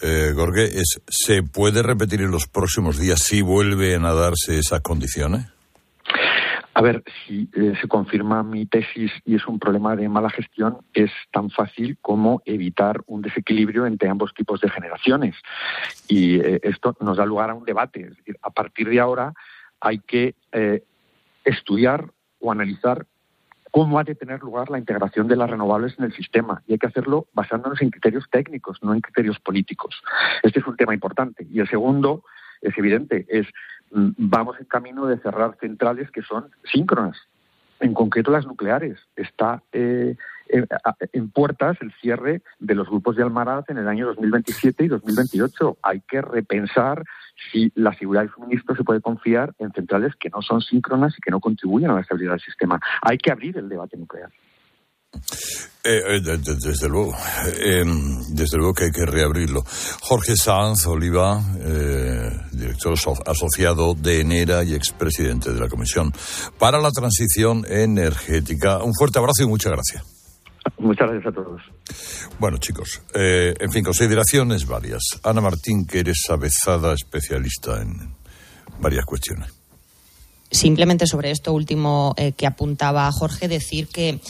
eh, Gorge, es, ¿se puede repetir en los próximos días si vuelven a darse esas condiciones? A ver, si eh, se confirma mi tesis y es un problema de mala gestión, es tan fácil como evitar un desequilibrio entre ambos tipos de generaciones. Y eh, esto nos da lugar a un debate. Es decir, a partir de ahora hay que eh, estudiar o analizar cómo ha de tener lugar la integración de las renovables en el sistema. Y hay que hacerlo basándonos en criterios técnicos, no en criterios políticos. Este es un tema importante. Y el segundo es evidente, es vamos en camino de cerrar centrales que son síncronas, en concreto las nucleares. Está eh, en, puertas el cierre de los grupos de Almaraz en el año 2027 y 2028. Hay que repensar si la seguridad del suministro se puede confiar en centrales que no son síncronas y que no contribuyen a la estabilidad del sistema. Hay que abrir el debate nuclear. Eh, eh desde luego, eh, desde luego que hay que reabrirlo. Jorge Sanz Oliva, eh, director asociado de ENERA y expresidente de la Comisión para la Transición Energética. Un fuerte abrazo y muchas gracias. Muchas gracias a todos. Bueno, chicos, en fin, consideraciones varias. Ana Martín, que eres avezada especialista en varias cuestiones. Simplemente sobre esto último que apuntaba Jorge, decir que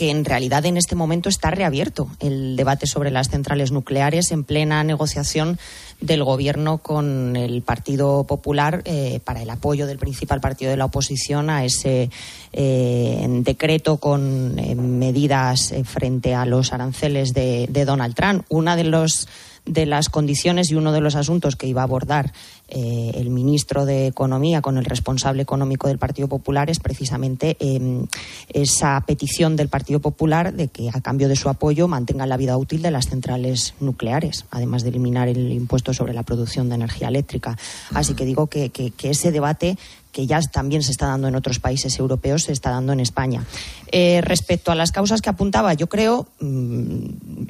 que en realidad en este momento está reabierto el debate sobre las centrales nucleares en plena negociación del Gobierno con el Partido Popular eh, para el apoyo del principal partido de la oposición a ese eh, decreto con eh, medidas frente a los aranceles de, Donald Trump. Una de las condiciones y uno de los asuntos que iba a abordar eh, el ministro de Economía con el responsable económico del Partido Popular es precisamente em, esa petición del Partido Popular de que a cambio de su apoyo mantengan la vida útil de las centrales nucleares, además de eliminar el impuesto sobre la producción de energía eléctrica. Así que digo que, ese debate que ya también se está dando en otros países europeos, se está dando en España. Eh, respecto a las causas que apuntaba, yo creo mm,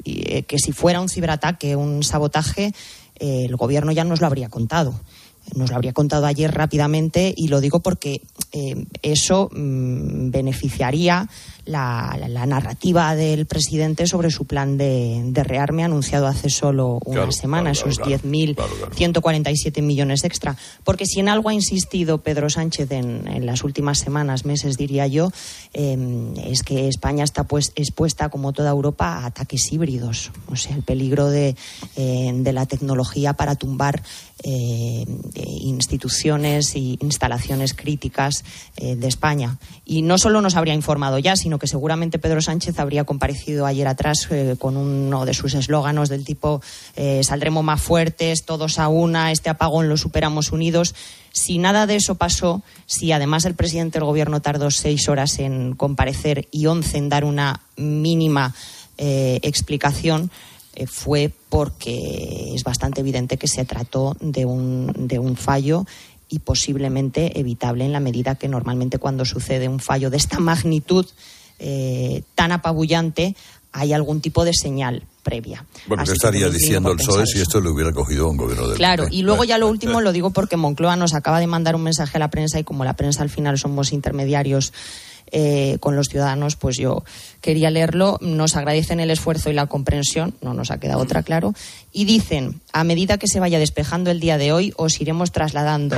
eh, que si fuera un ciberataque, un sabotaje, el gobierno ya nos lo habría contado. Nos lo habría contado ayer rápidamente y lo digo porque eh, eso mm, beneficiaría la, la, narrativa del presidente sobre su plan de, de rearme anunciado hace solo una semana, esos 10.147 millones extra. Porque si en algo ha insistido Pedro Sánchez en, en las últimas semanas, meses, diría yo, eh, es que España está pues, expuesta, como toda Europa, a ataques híbridos. O sea, el peligro de, eh, de la tecnología para tumbar eh, instituciones e instalaciones críticas eh, de España. Y no solo nos habría informado ya, sino que seguramente Pedro Sánchez habría comparecido ayer atrás eh, con uno de sus eslóganos del tipo saldremos más fuertes, todos a una, este apagón lo superamos unidos. Si nada de eso pasó, si además el presidente del Gobierno tardó seis horas en comparecer y once en dar una mínima explicación, fue porque es bastante evidente que se trató de un, de un fallo y posiblemente evitable en la medida que normalmente cuando sucede un fallo de esta magnitud eh, tan apabullante hay algún tipo de señal previa. Bueno, ¿qué estaría diciendo el PSOE si esto lo hubiera cogido un gobierno del Claro, PP? y luego ya lo último lo digo porque Moncloa nos acaba de mandar un mensaje a la prensa y como la prensa al final somos intermediarios eh, con los ciudadanos, pues yo quería leerlo. Nos agradecen el esfuerzo y la comprensión, no nos ha quedado otra, claro. Y dicen, a medida que se vaya despejando el día de hoy, os iremos trasladando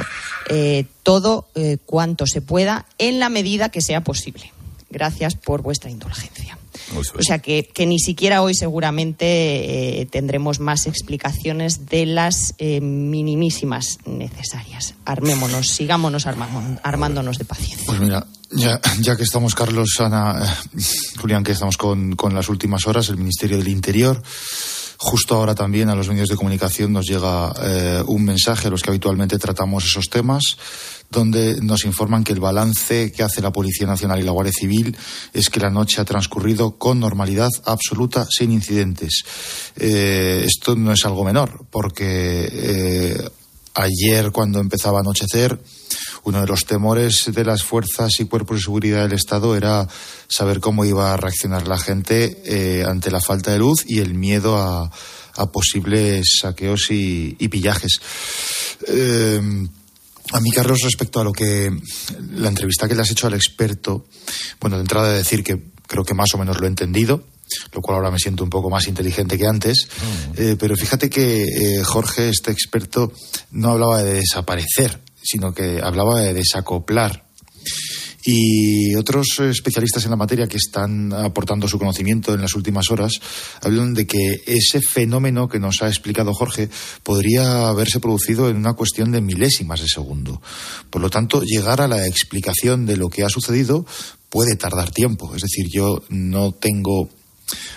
eh, todo eh, cuanto se pueda en la medida que sea posible. Gracias por vuestra indulgencia. O sea que, que ni siquiera hoy seguramente eh, tendremos más explicaciones de las eh, minimísimas necesarias. Armémonos, sigámonos armándonos de paciencia. Pues mira, ya, ya que estamos, Carlos, Ana, eh, Julián, que estamos con, con las últimas horas, el Ministerio del Interior. Justo ahora también a los medios de comunicación nos llega eh, un mensaje a los que habitualmente tratamos esos temas, donde nos informan que el balance que hace la Policía Nacional y la Guardia Civil es que la noche ha transcurrido con normalidad absoluta, sin incidentes. Eh, esto no es algo menor, porque eh, ayer, cuando empezaba a anochecer, uno de los temores de las fuerzas y cuerpos de seguridad del Estado era saber cómo iba a reaccionar la gente eh, ante la falta de luz y el miedo a, a posibles saqueos y, y pillajes. Eh, a mí, Carlos, respecto a lo que la entrevista que le has hecho al experto, bueno, de entrada de decir que creo que más o menos lo he entendido, lo cual ahora me siento un poco más inteligente que antes. Eh, pero fíjate que eh, Jorge, este experto, no hablaba de desaparecer, sino que hablaba de desacoplar. Y otros especialistas en la materia que están aportando su conocimiento en las últimas horas hablan de que ese fenómeno que nos ha explicado Jorge podría haberse producido en una cuestión de milésimas de segundo. Por lo tanto, llegar a la explicación de lo que ha sucedido puede tardar tiempo. Es decir, yo no tengo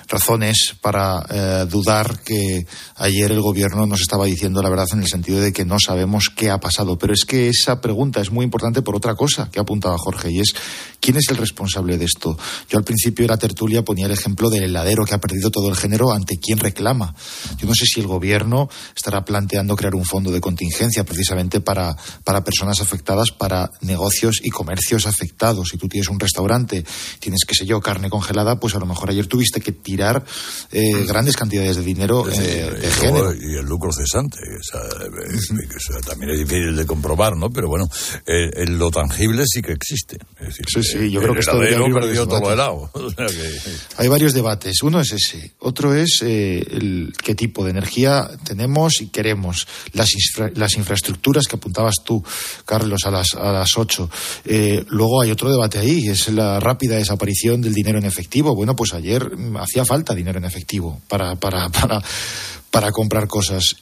razones para eh, dudar que ayer el gobierno nos estaba diciendo la verdad en el sentido de que no sabemos qué ha pasado. Pero es que esa pregunta es muy importante por otra cosa que apuntaba Jorge y es ¿quién es el responsable de esto? Yo al principio de la tertulia ponía el ejemplo del heladero que ha perdido todo el género ante quién reclama. Yo no sé si el gobierno estará planteando crear un fondo de contingencia precisamente para, para personas afectadas, para negocios y comercios afectados. Si tú tienes un restaurante, tienes, qué sé yo, carne congelada, pues a lo mejor ayer tuviste que tirar eh, grandes cantidades de dinero eh, de y, género. y el lucro cesante, o sea, eh, que eso también es difícil de comprobar, ¿no? Pero bueno, eh, eh, lo tangible sí que existe. Es decir, Sí, sí, yo creo que esto perdió todo helado. O sea que- Hay varios debates. Uno es ese. Otro es eh, el, qué tipo de energía tenemos y queremos. Las, infra- las infraestructuras que apuntabas tú, Carlos, a las, a las 8. luego hay otro debate ahí, es la rápida desaparición del dinero en efectivo. Bueno, pues ayer hacía falta dinero en efectivo para, para, para, para comprar cosas.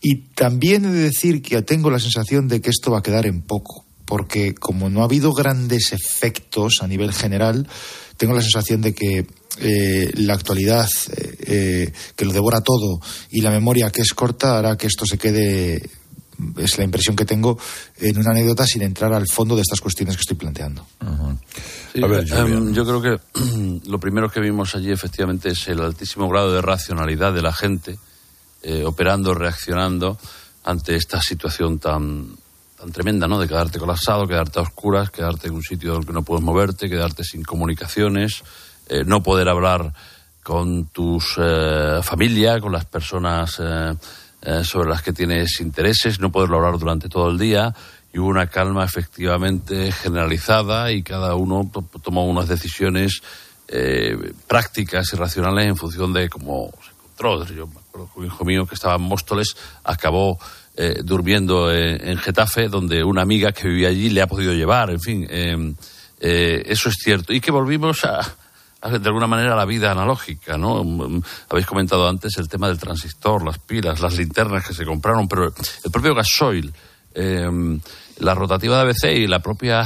Y también he de decir que tengo la sensación de que esto va a quedar en poco, porque como no ha habido grandes efectos a nivel general, tengo la sensación de que eh, la actualidad, eh, eh, que lo devora todo, y la memoria que es corta, hará que esto se quede, es la impresión que tengo, en una anécdota sin entrar al fondo de estas cuestiones que estoy planteando. Sí, em, yo creo que lo primero que vimos allí efectivamente es el altísimo grado de racionalidad de la gente eh, operando, reaccionando ante esta situación tan, tan tremenda, ¿no? De quedarte colapsado, quedarte a oscuras, quedarte en un sitio del que no puedes moverte, quedarte sin comunicaciones, eh, no poder hablar con tus eh, familia, con las personas eh, eh, sobre las que tienes intereses, no poderlo hablar durante todo el día y hubo una calma efectivamente generalizada y cada uno tomó unas decisiones eh, prácticas y racionales en función de cómo se encontró. Yo me acuerdo que un hijo mío que estaba en Móstoles acabó eh, durmiendo en, Getafe, donde una amiga que vivía allí le ha podido llevar, en fin, em, eh, eso es cierto. Y que volvimos a, de alguna manera la vida analógica, ¿no? Mm, habéis comentado antes el tema del transistor, las pilas, las linternas que se compraron, pero el propio gasoil, em, la rotativa de ABC y la propia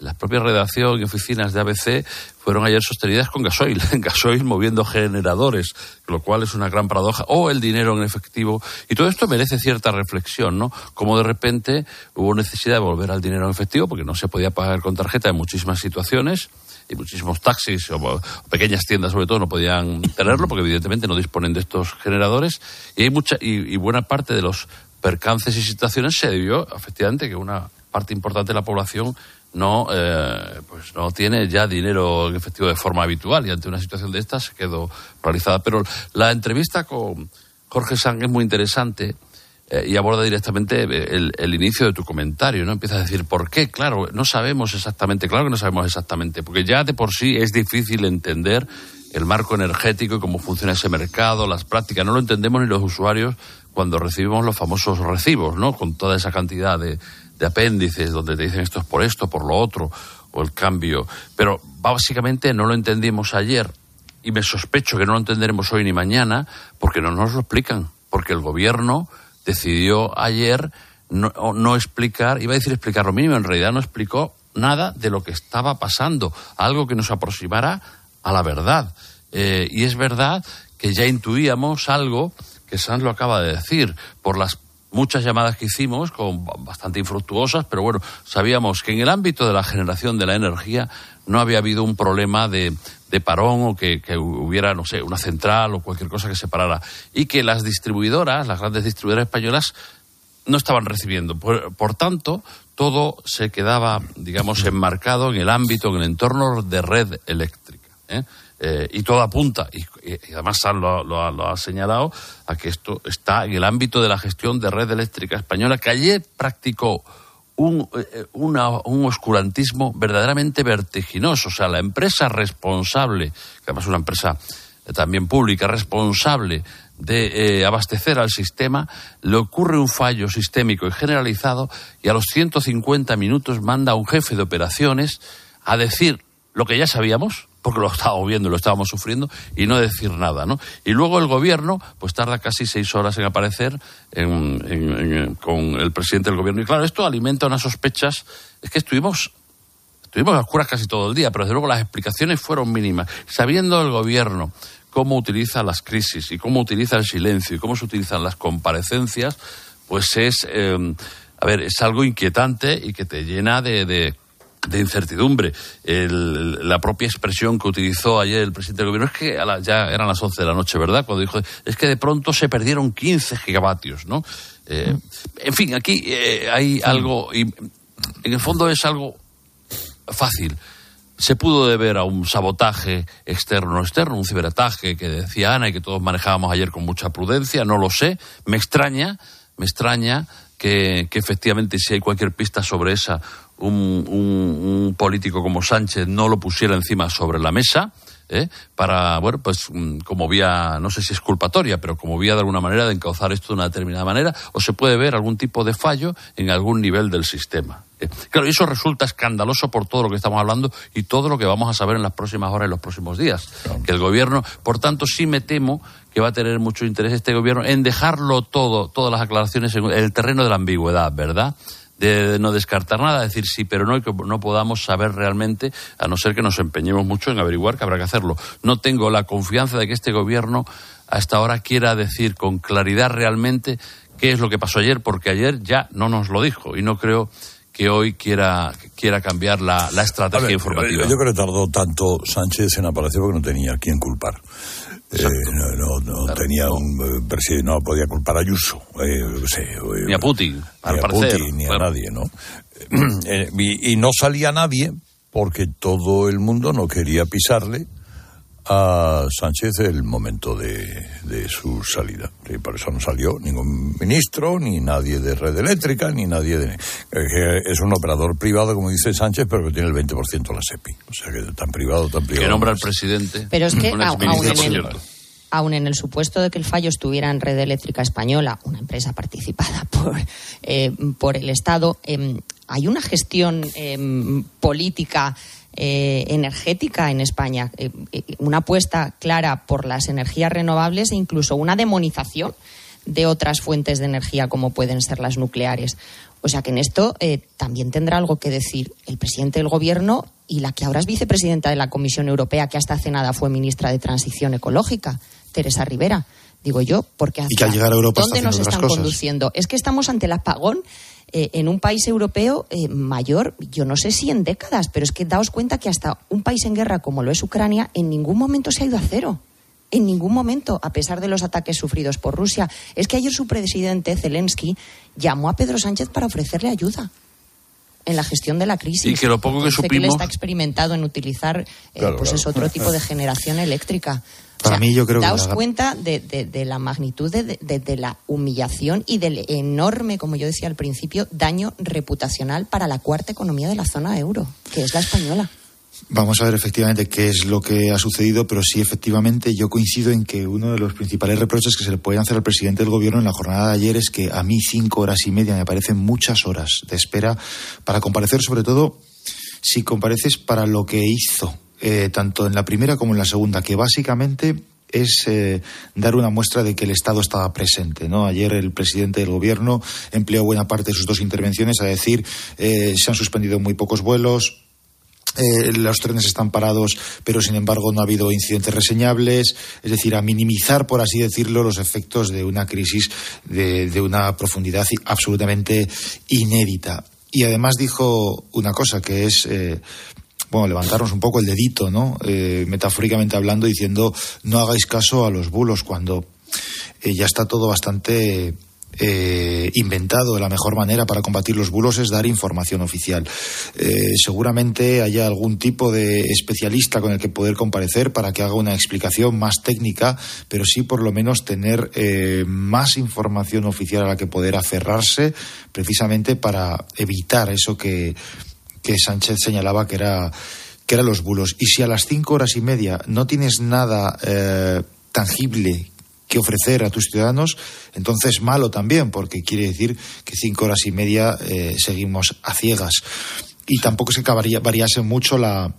la propia redacción y oficinas de ABC fueron ayer sostenidas con gasoil, gasoil moviendo generadores, lo cual es una gran paradoja, o el dinero en efectivo. Y todo esto merece cierta reflexión, ¿no? Como de repente hubo necesidad de volver al dinero en efectivo, porque no se podía pagar con tarjeta en muchísimas situaciones, y muchísimos taxis o, pequeñas tiendas sobre todo no podían tenerlo, porque evidentemente no disponen de estos generadores, y hay mucha, y buena parte de los percances y situaciones se debió efectivamente que una parte importante de la población no, eh, pues no tiene ya dinero en efectivo de forma habitual y ante una situación de esta se quedó paralizada. Pero la entrevista con Jorge Sang es muy interesante eh, y aborda directamente el, el, inicio de tu comentario, ¿no? Empieza a decir, ¿por qué? Claro, no sabemos exactamente, claro que no sabemos exactamente, porque ya de por sí es difícil entender el marco energético y cómo funciona ese mercado, las prácticas, no lo entendemos ni los usuarios cuando recibimos los famosos recibos, ¿no? Con toda esa cantidad de, de apéndices donde te dicen esto es por esto, por lo otro, o el cambio. Pero básicamente no lo entendimos ayer y me sospecho que no lo entenderemos hoy ni mañana porque no nos lo explican, porque el gobierno decidió ayer no, no explicar, iba a decir explicar lo mínimo, en realidad no explicó nada de lo que estaba pasando, algo que nos aproximara a la verdad. Eh, y es verdad que ya intuíamos algo que Sanz lo acaba de decir, por las muchas llamadas que hicimos, con bastante infructuosas, pero bueno, sabíamos que en el ámbito de la generación de la energía no había habido un problema de, parón o que, hubiera, no sé, una central o cualquier cosa que se parara. Y que las distribuidoras, las grandes distribuidoras españolas, no estaban recibiendo. Por, tanto, todo se quedaba, digamos, enmarcado en el ámbito, en el entorno de red eléctrica. ¿eh? Eh, y todo apunta, y, además lo, ha señalado, a que esto está en el ámbito de la gestión de red eléctrica española, que ayer practicó un, eh, un oscurantismo verdaderamente vertiginoso. O sea, la empresa responsable, que además es una empresa eh, también pública, responsable de abastecer al sistema, le ocurre un fallo sistémico y generalizado y a los 150 minutos manda a un jefe de operaciones a decir lo que ya sabíamos, porque lo estábamos viendo, lo estábamos sufriendo, y no decir nada, ¿no? Y luego el gobierno, pues tarda casi seis horas en aparecer con el presidente del gobierno. Y claro, esto alimenta unas sospechas. Es que estuvimos, estuvimos a oscuras casi todo el día, pero desde luego las explicaciones fueron mínimas. Sabiendo el gobierno cómo utiliza las crisis y cómo utiliza el silencio y cómo se utilizan las comparecencias, pues es, eh, a ver, es algo inquietante y que te llena de incertidumbre. la propia expresión que utilizó ayer el presidente del gobierno es que ya eran las 11 de la noche, ¿verdad? Cuando dijo, es que de pronto se perdieron 15 gigavatios, ¿no? Eh, en fin, aquí eh, hay algo, y en el fondo es algo fácil. Se pudo deber a un sabotaje externo externo, un ciberataje que decía Ana y que todos manejábamos ayer con mucha prudencia, no lo sé. Me extraña, me extraña que, que efectivamente si hay cualquier pista sobre esa un, político como Sánchez no lo pusiera encima sobre la mesa. ¿eh? para, bueno, pues mm, como vía, no sé si es culpatoria, pero como vía de alguna manera de encauzar esto de una determinada manera, o se puede ver algún tipo de fallo en algún nivel del sistema. ¿eh? Claro, eso resulta escandaloso por todo lo que estamos hablando y todo lo que vamos a saber en las próximas horas y los próximos días. Que el gobierno, por tanto, sí me temo que va a tener mucho interés este gobierno en dejarlo todo, todas las aclaraciones en el terreno de la ambigüedad, ¿verdad? De no descartar nada, decir sí, pero no, y que no podamos saber realmente, a no ser que nos empeñemos mucho en averiguar que habrá que hacerlo. No tengo la confianza de que este gobierno hasta ahora quiera decir con claridad realmente qué es lo que pasó ayer, porque ayer ya no nos lo dijo y no creo que hoy quiera, quiera cambiar la, estrategia informativa. Yo creo que tardó tanto Sánchez en aparecer porque no tenía a quién culpar. Eh, no, no, tenía un eh, no podía culpar a Ayuso, eh, ni a Putin, ni a Putin, ni a nadie, ¿no? y, no salía nadie porque todo el mundo no quería pisarle a Sánchez el momento de, de su salida. Y por eso no salió ningún ministro, ni nadie de red eléctrica, ni nadie de... Es un operador privado, como dice Sánchez, pero que tiene el 20% de la SEPI. O sea que tan privado, tan privado. Que nombra no al es. presidente. Pero es que aun en el supuesto de que el fallo estuviera en Red Eléctrica Española, una empresa participada por, eh, por el Estado, eh, hay una gestión eh, política eh, energética en España, eh, eh, una apuesta clara por las energías renovables e incluso una demonización de otras fuentes de energía como pueden ser las nucleares. O sea que en esto eh, también tendrá algo que decir el presidente del gobierno y la que ahora es vicepresidenta de la Comisión Europea, que hasta hace nada fue ministra de Transición Ecológica, Teresa Rivera. Digo yo, porque Y que al llegar a Europa está ¿dónde nos están cosas. conduciendo? Es que estamos ante el apagón eh, en un país europeo eh, mayor, yo no sé si en décadas, pero es que daos cuenta que hasta un país en guerra como lo es Ucrania, en ningún momento se ha ido a cero. En ningún momento, a pesar de los ataques sufridos por Rusia. Es que ayer su presidente, Zelensky, llamó a Pedro Sánchez para ofrecerle ayuda en la gestión de la crisis. Y que lo poco que Dice que él supimos- está experimentado en utilizar eh, Claro, pues claro. es otro tipo de generación eléctrica. Para mí yo creo que Daos la- cuenta de, de- de la magnitud de, de- de la humillación y del enorme, como yo decía al principio, daño reputacional para la cuarta economía de la zona euro, que es la española. Vamos a ver efectivamente qué es lo que ha sucedido, pero sí efectivamente yo coincido en que uno de los principales reproches que se le pueden hacer al presidente del gobierno en la jornada de ayer es que a mí cinco horas y media me parecen muchas horas de espera para comparecer, sobre todo si compareces para lo que hizo, eh, tanto en la primera como en la segunda, que básicamente es eh, dar una muestra de que el Estado estaba presente. ¿no? Ayer el presidente del Gobierno empleó buena parte de sus dos intervenciones a decir eh, se han suspendido muy pocos vuelos, eh, los trenes están parados, pero sin embargo no ha habido incidentes reseñables, es decir, a minimizar, por así decirlo, los efectos de una crisis de, una profundidad absolutamente inédita. Y además dijo una cosa que es, eh, bueno, levantarnos un poco el dedito, ¿no? Eh, metafóricamente hablando, diciendo no hagáis caso a los bulos cuando ya está todo bastante eh, inventado. La mejor manera para combatir los bulos es dar información oficial. Eh, seguramente haya algún tipo de especialista con el que poder comparecer para que haga una explicación más técnica, pero sí por lo menos tener eh, más información oficial a la que poder aferrarse, precisamente para evitar eso que, que Sánchez señalaba que era que eran los bulos. Y si a las cinco horas y media no tienes nada eh, tangible que ofrecer a tus ciudadanos, entonces malo también, porque quiere decir que cinco horas y media eh, seguimos a ciegas. Y tampoco es que variase mucho la,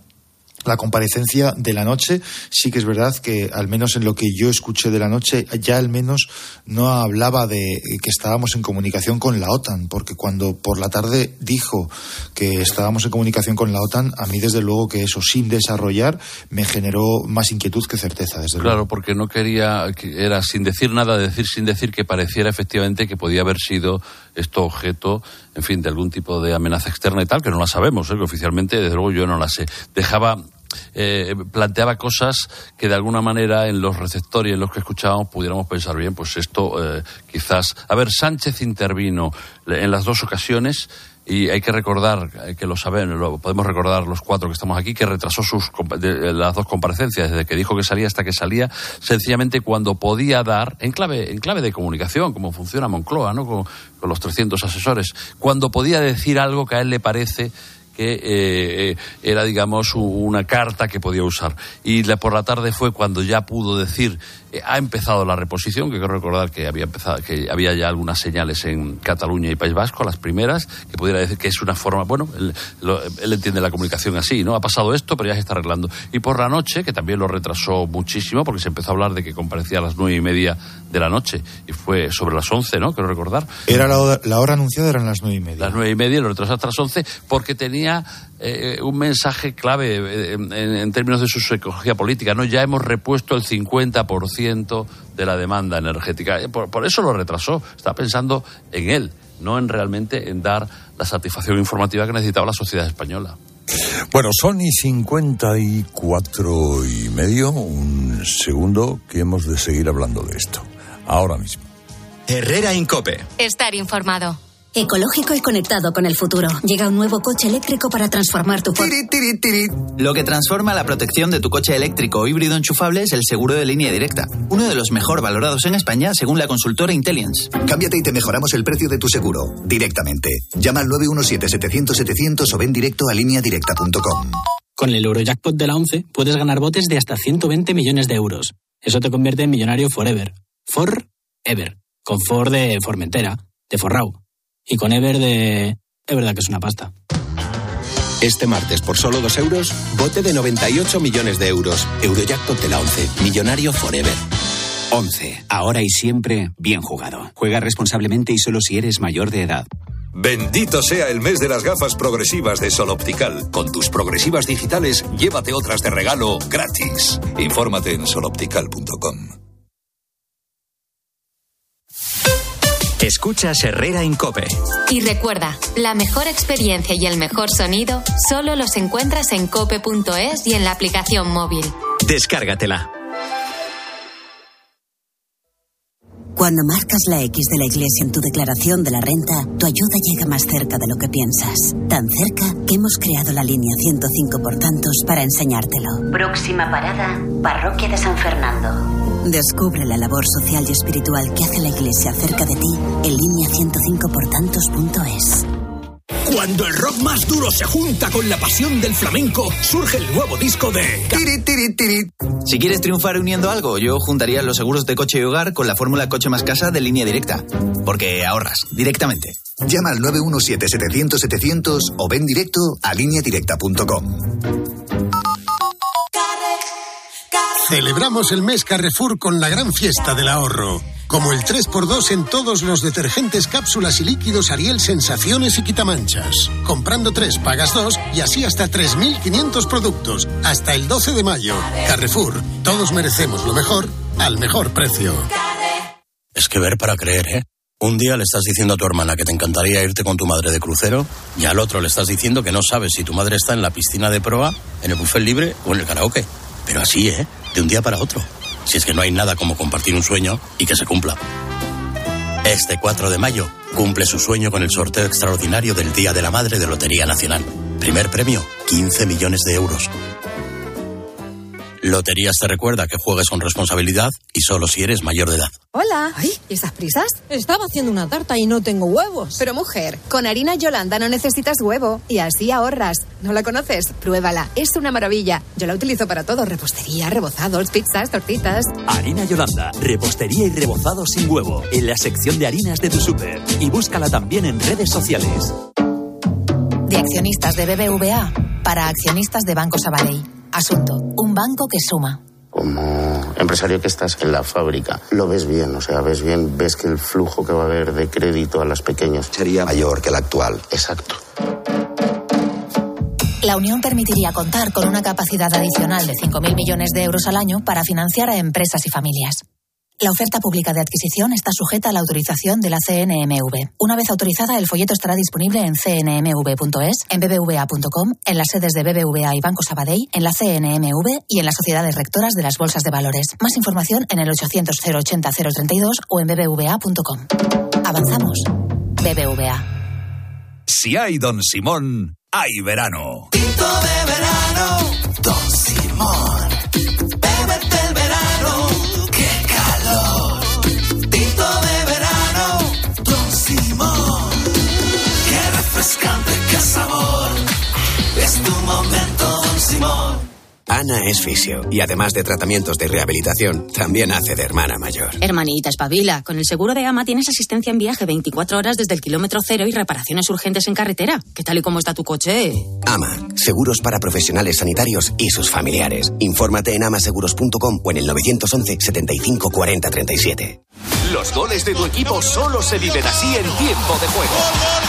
la comparecencia de la noche. Sí que es verdad que, al menos en lo que yo escuché de la noche, ya al menos no hablaba de que estábamos en comunicación con la OTAN, porque cuando por la tarde dijo que estábamos en comunicación con la OTAN, a mí desde luego que eso sin desarrollar me generó más inquietud que certeza, desde luego. Claro, porque no quería, que era sin decir nada, decir sin decir que pareciera efectivamente que podía haber sido esto objeto, en fin, de algún tipo de amenaza externa y tal, que no la sabemos, ¿eh? que oficialmente, desde luego, yo no la sé. Dejaba, eh, planteaba cosas que de alguna manera en los receptores en los que escuchábamos pudiéramos pensar bien, pues esto eh, quizás. A ver, Sánchez intervino en las dos ocasiones. Y hay que recordar, eh, que lo saben, lo podemos recordar los cuatro que estamos aquí, que retrasó sus de- las dos comparecencias, desde que dijo que salía hasta que salía, sencillamente cuando podía dar, en clave, en clave de comunicación, como funciona Moncloa, ¿no? Con, con los 300 asesores, cuando podía decir algo que a él le parece que eh, era, digamos, una carta que podía usar. Y la, por la tarde fue cuando ya pudo decir, eh, ha empezado la reposición, que quiero recordar que había empezado, que había ya algunas señales en Cataluña y País Vasco, las primeras, que pudiera decir que es una forma, bueno, él, lo- él entiende la comunicación así, ¿no? Ha pasado esto, pero ya se está arreglando. Y por la noche, que también lo retrasó muchísimo, porque se empezó a hablar de que comparecía a las nueve y media de la noche, y fue sobre las once, ¿no? Quiero recordar. Era la hora, la hora anunciada, eran las nueve y media. Las nueve y media, lo retrasó hasta las once, porque tenía eh, un mensaje clave eh, en, en términos de su psicología política. ¿no? Ya hemos repuesto el 50% de la demanda energética. Eh, Por, por eso lo retrasó. Estaba pensando en él, no en realmente en dar la satisfacción informativa que necesitaba la sociedad española. Bueno, son y 54 y medio, un segundo que hemos de seguir hablando de esto. Ahora mismo. Herrera Incope. Estar informado. Ecológico y conectado con el futuro. Llega un nuevo coche eléctrico para transformar tu tiri, tiri, tiri. Lo que transforma la protección de tu coche eléctrico o híbrido enchufable es el seguro de línea directa. Uno de los mejor valorados en España según la consultora Intelligence. Cámbiate y te mejoramos el precio de tu seguro. Directamente. Llama al 917-700-700 o ven directo a lineadirecta.com. Con el Eurojackpot de la 11 puedes ganar botes de hasta 120 millones de euros. Eso te convierte en millonario forever. Forever. Con For de Formentera, de Forrau. Y con Ever de... Es verdad que es una pasta. Este martes, por solo 2 euros, bote de 98 millones de euros. Eurojackpot de la 11. Millonario forever. 11. Ahora y siempre, bien jugado. Juega responsablemente y solo si eres mayor de edad. Bendito sea el mes de las gafas progresivas de Sol Optical. Con tus progresivas digitales, llévate otras de regalo gratis. Infórmate en soloptical.com. Escuchas Herrera en Cope. Y recuerda, la mejor experiencia y el mejor sonido solo los encuentras en cope.es y en la aplicación móvil. Descárgatela. Cuando marcas la X de la iglesia en tu declaración de la renta, tu ayuda llega más cerca de lo que piensas. Tan cerca que hemos creado la línea 105 por tantos para enseñártelo. Próxima parada, Parroquia de San Fernando. Descubre la labor social y espiritual que hace la iglesia cerca de ti en línea 105 por tantos.es. Cuando el rock más duro se junta con la pasión del flamenco, surge el nuevo disco de... Tiri, tiri, tiri. Si quieres triunfar uniendo algo, yo juntaría los seguros de coche y hogar con la fórmula coche más casa de línea directa. Porque ahorras directamente. Llama al 917-700-700 o ven directo a lineadirecta.com. Celebramos el mes Carrefour con la gran fiesta del ahorro. Como el 3x2 en todos los detergentes, cápsulas y líquidos Ariel Sensaciones y Quitamanchas. Comprando 3 pagas 2 y así hasta 3.500 productos. Hasta el 12 de mayo. Carrefour. Todos merecemos lo mejor al mejor precio. Es que ver para creer, ¿eh? Un día le estás diciendo a tu hermana que te encantaría irte con tu madre de crucero y al otro le estás diciendo que no sabes si tu madre está en la piscina de proa, en el buffet libre o en el karaoke. Pero así, ¿eh? De un día para otro. Si es que no hay nada como compartir un sueño y que se cumpla. Este 4 de mayo cumple su sueño con el sorteo extraordinario del Día de la Madre de Lotería Nacional. Primer premio, 15 millones de euros. Loterías te recuerda que juegues con responsabilidad y solo si eres mayor de edad. Hola. Ay, ¿y esas prisas? Estaba haciendo una tarta y no tengo huevos. Pero mujer, con harina Yolanda no necesitas huevo y así ahorras. ¿No la conoces? Pruébala. Es una maravilla. Yo la utilizo para todo: repostería, rebozados, pizzas, tortitas. Harina Yolanda, repostería y rebozado sin huevo, en la sección de harinas de tu súper. Y búscala también en redes sociales. De accionistas de BBVA para accionistas de Banco Sabadell. Asunto: un banco que suma. Como empresario que estás en la fábrica, lo ves bien, o sea, ves bien, ves que el flujo que va a haber de crédito a las pequeñas sería mayor que el actual. Exacto. La Unión permitiría contar con una capacidad adicional de 5.000 millones de euros al año para financiar a empresas y familias. La oferta pública de adquisición está sujeta a la autorización de la CNMV. Una vez autorizada, el folleto estará disponible en cnmv.es, en bbva.com, en las sedes de BBVA y Banco Sabadell, en la CNMV y en las sociedades rectoras de las bolsas de valores. Más información en el 800 080 032 o en bbva.com. Avanzamos. BBVA. Si hay Don Simón, hay verano. Tinto de es fisio y además de tratamientos de rehabilitación, también hace de hermana mayor. Hermanita, espabila. Con el seguro de AMA tienes asistencia en viaje 24 horas desde el kilómetro cero y reparaciones urgentes en carretera. ¿Qué tal y cómo está tu coche? AMA, seguros para profesionales sanitarios y sus familiares. Infórmate en amaseguros.com o en el 911 75 40 37. Los goles de tu equipo solo se viven así en tiempo de juego.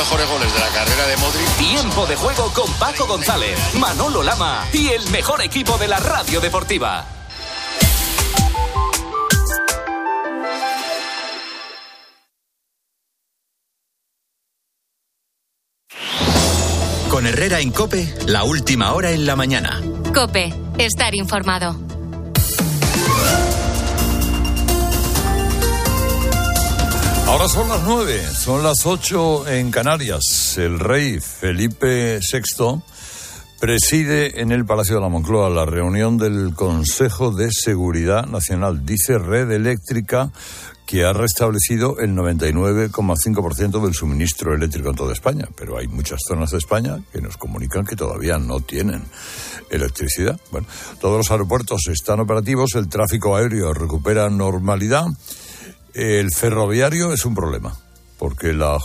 Mejores goles de la carrera de Modric. Tiempo de juego con Paco González, Manolo Lama y el mejor equipo de la radio deportiva. Con Herrera en Cope, la última hora en la mañana. Cope, estar informado. Ahora son las nueve, son las ocho en Canarias. El rey Felipe VI preside en el Palacio de la Moncloa la reunión del Consejo de Seguridad Nacional. Dice Red Eléctrica que ha restablecido el 99,5% del suministro eléctrico en toda España, pero hay muchas zonas de España que nos comunican que todavía no tienen electricidad. Bueno, todos los aeropuertos están operativos, el tráfico aéreo recupera normalidad, el ferroviario es un problema, porque la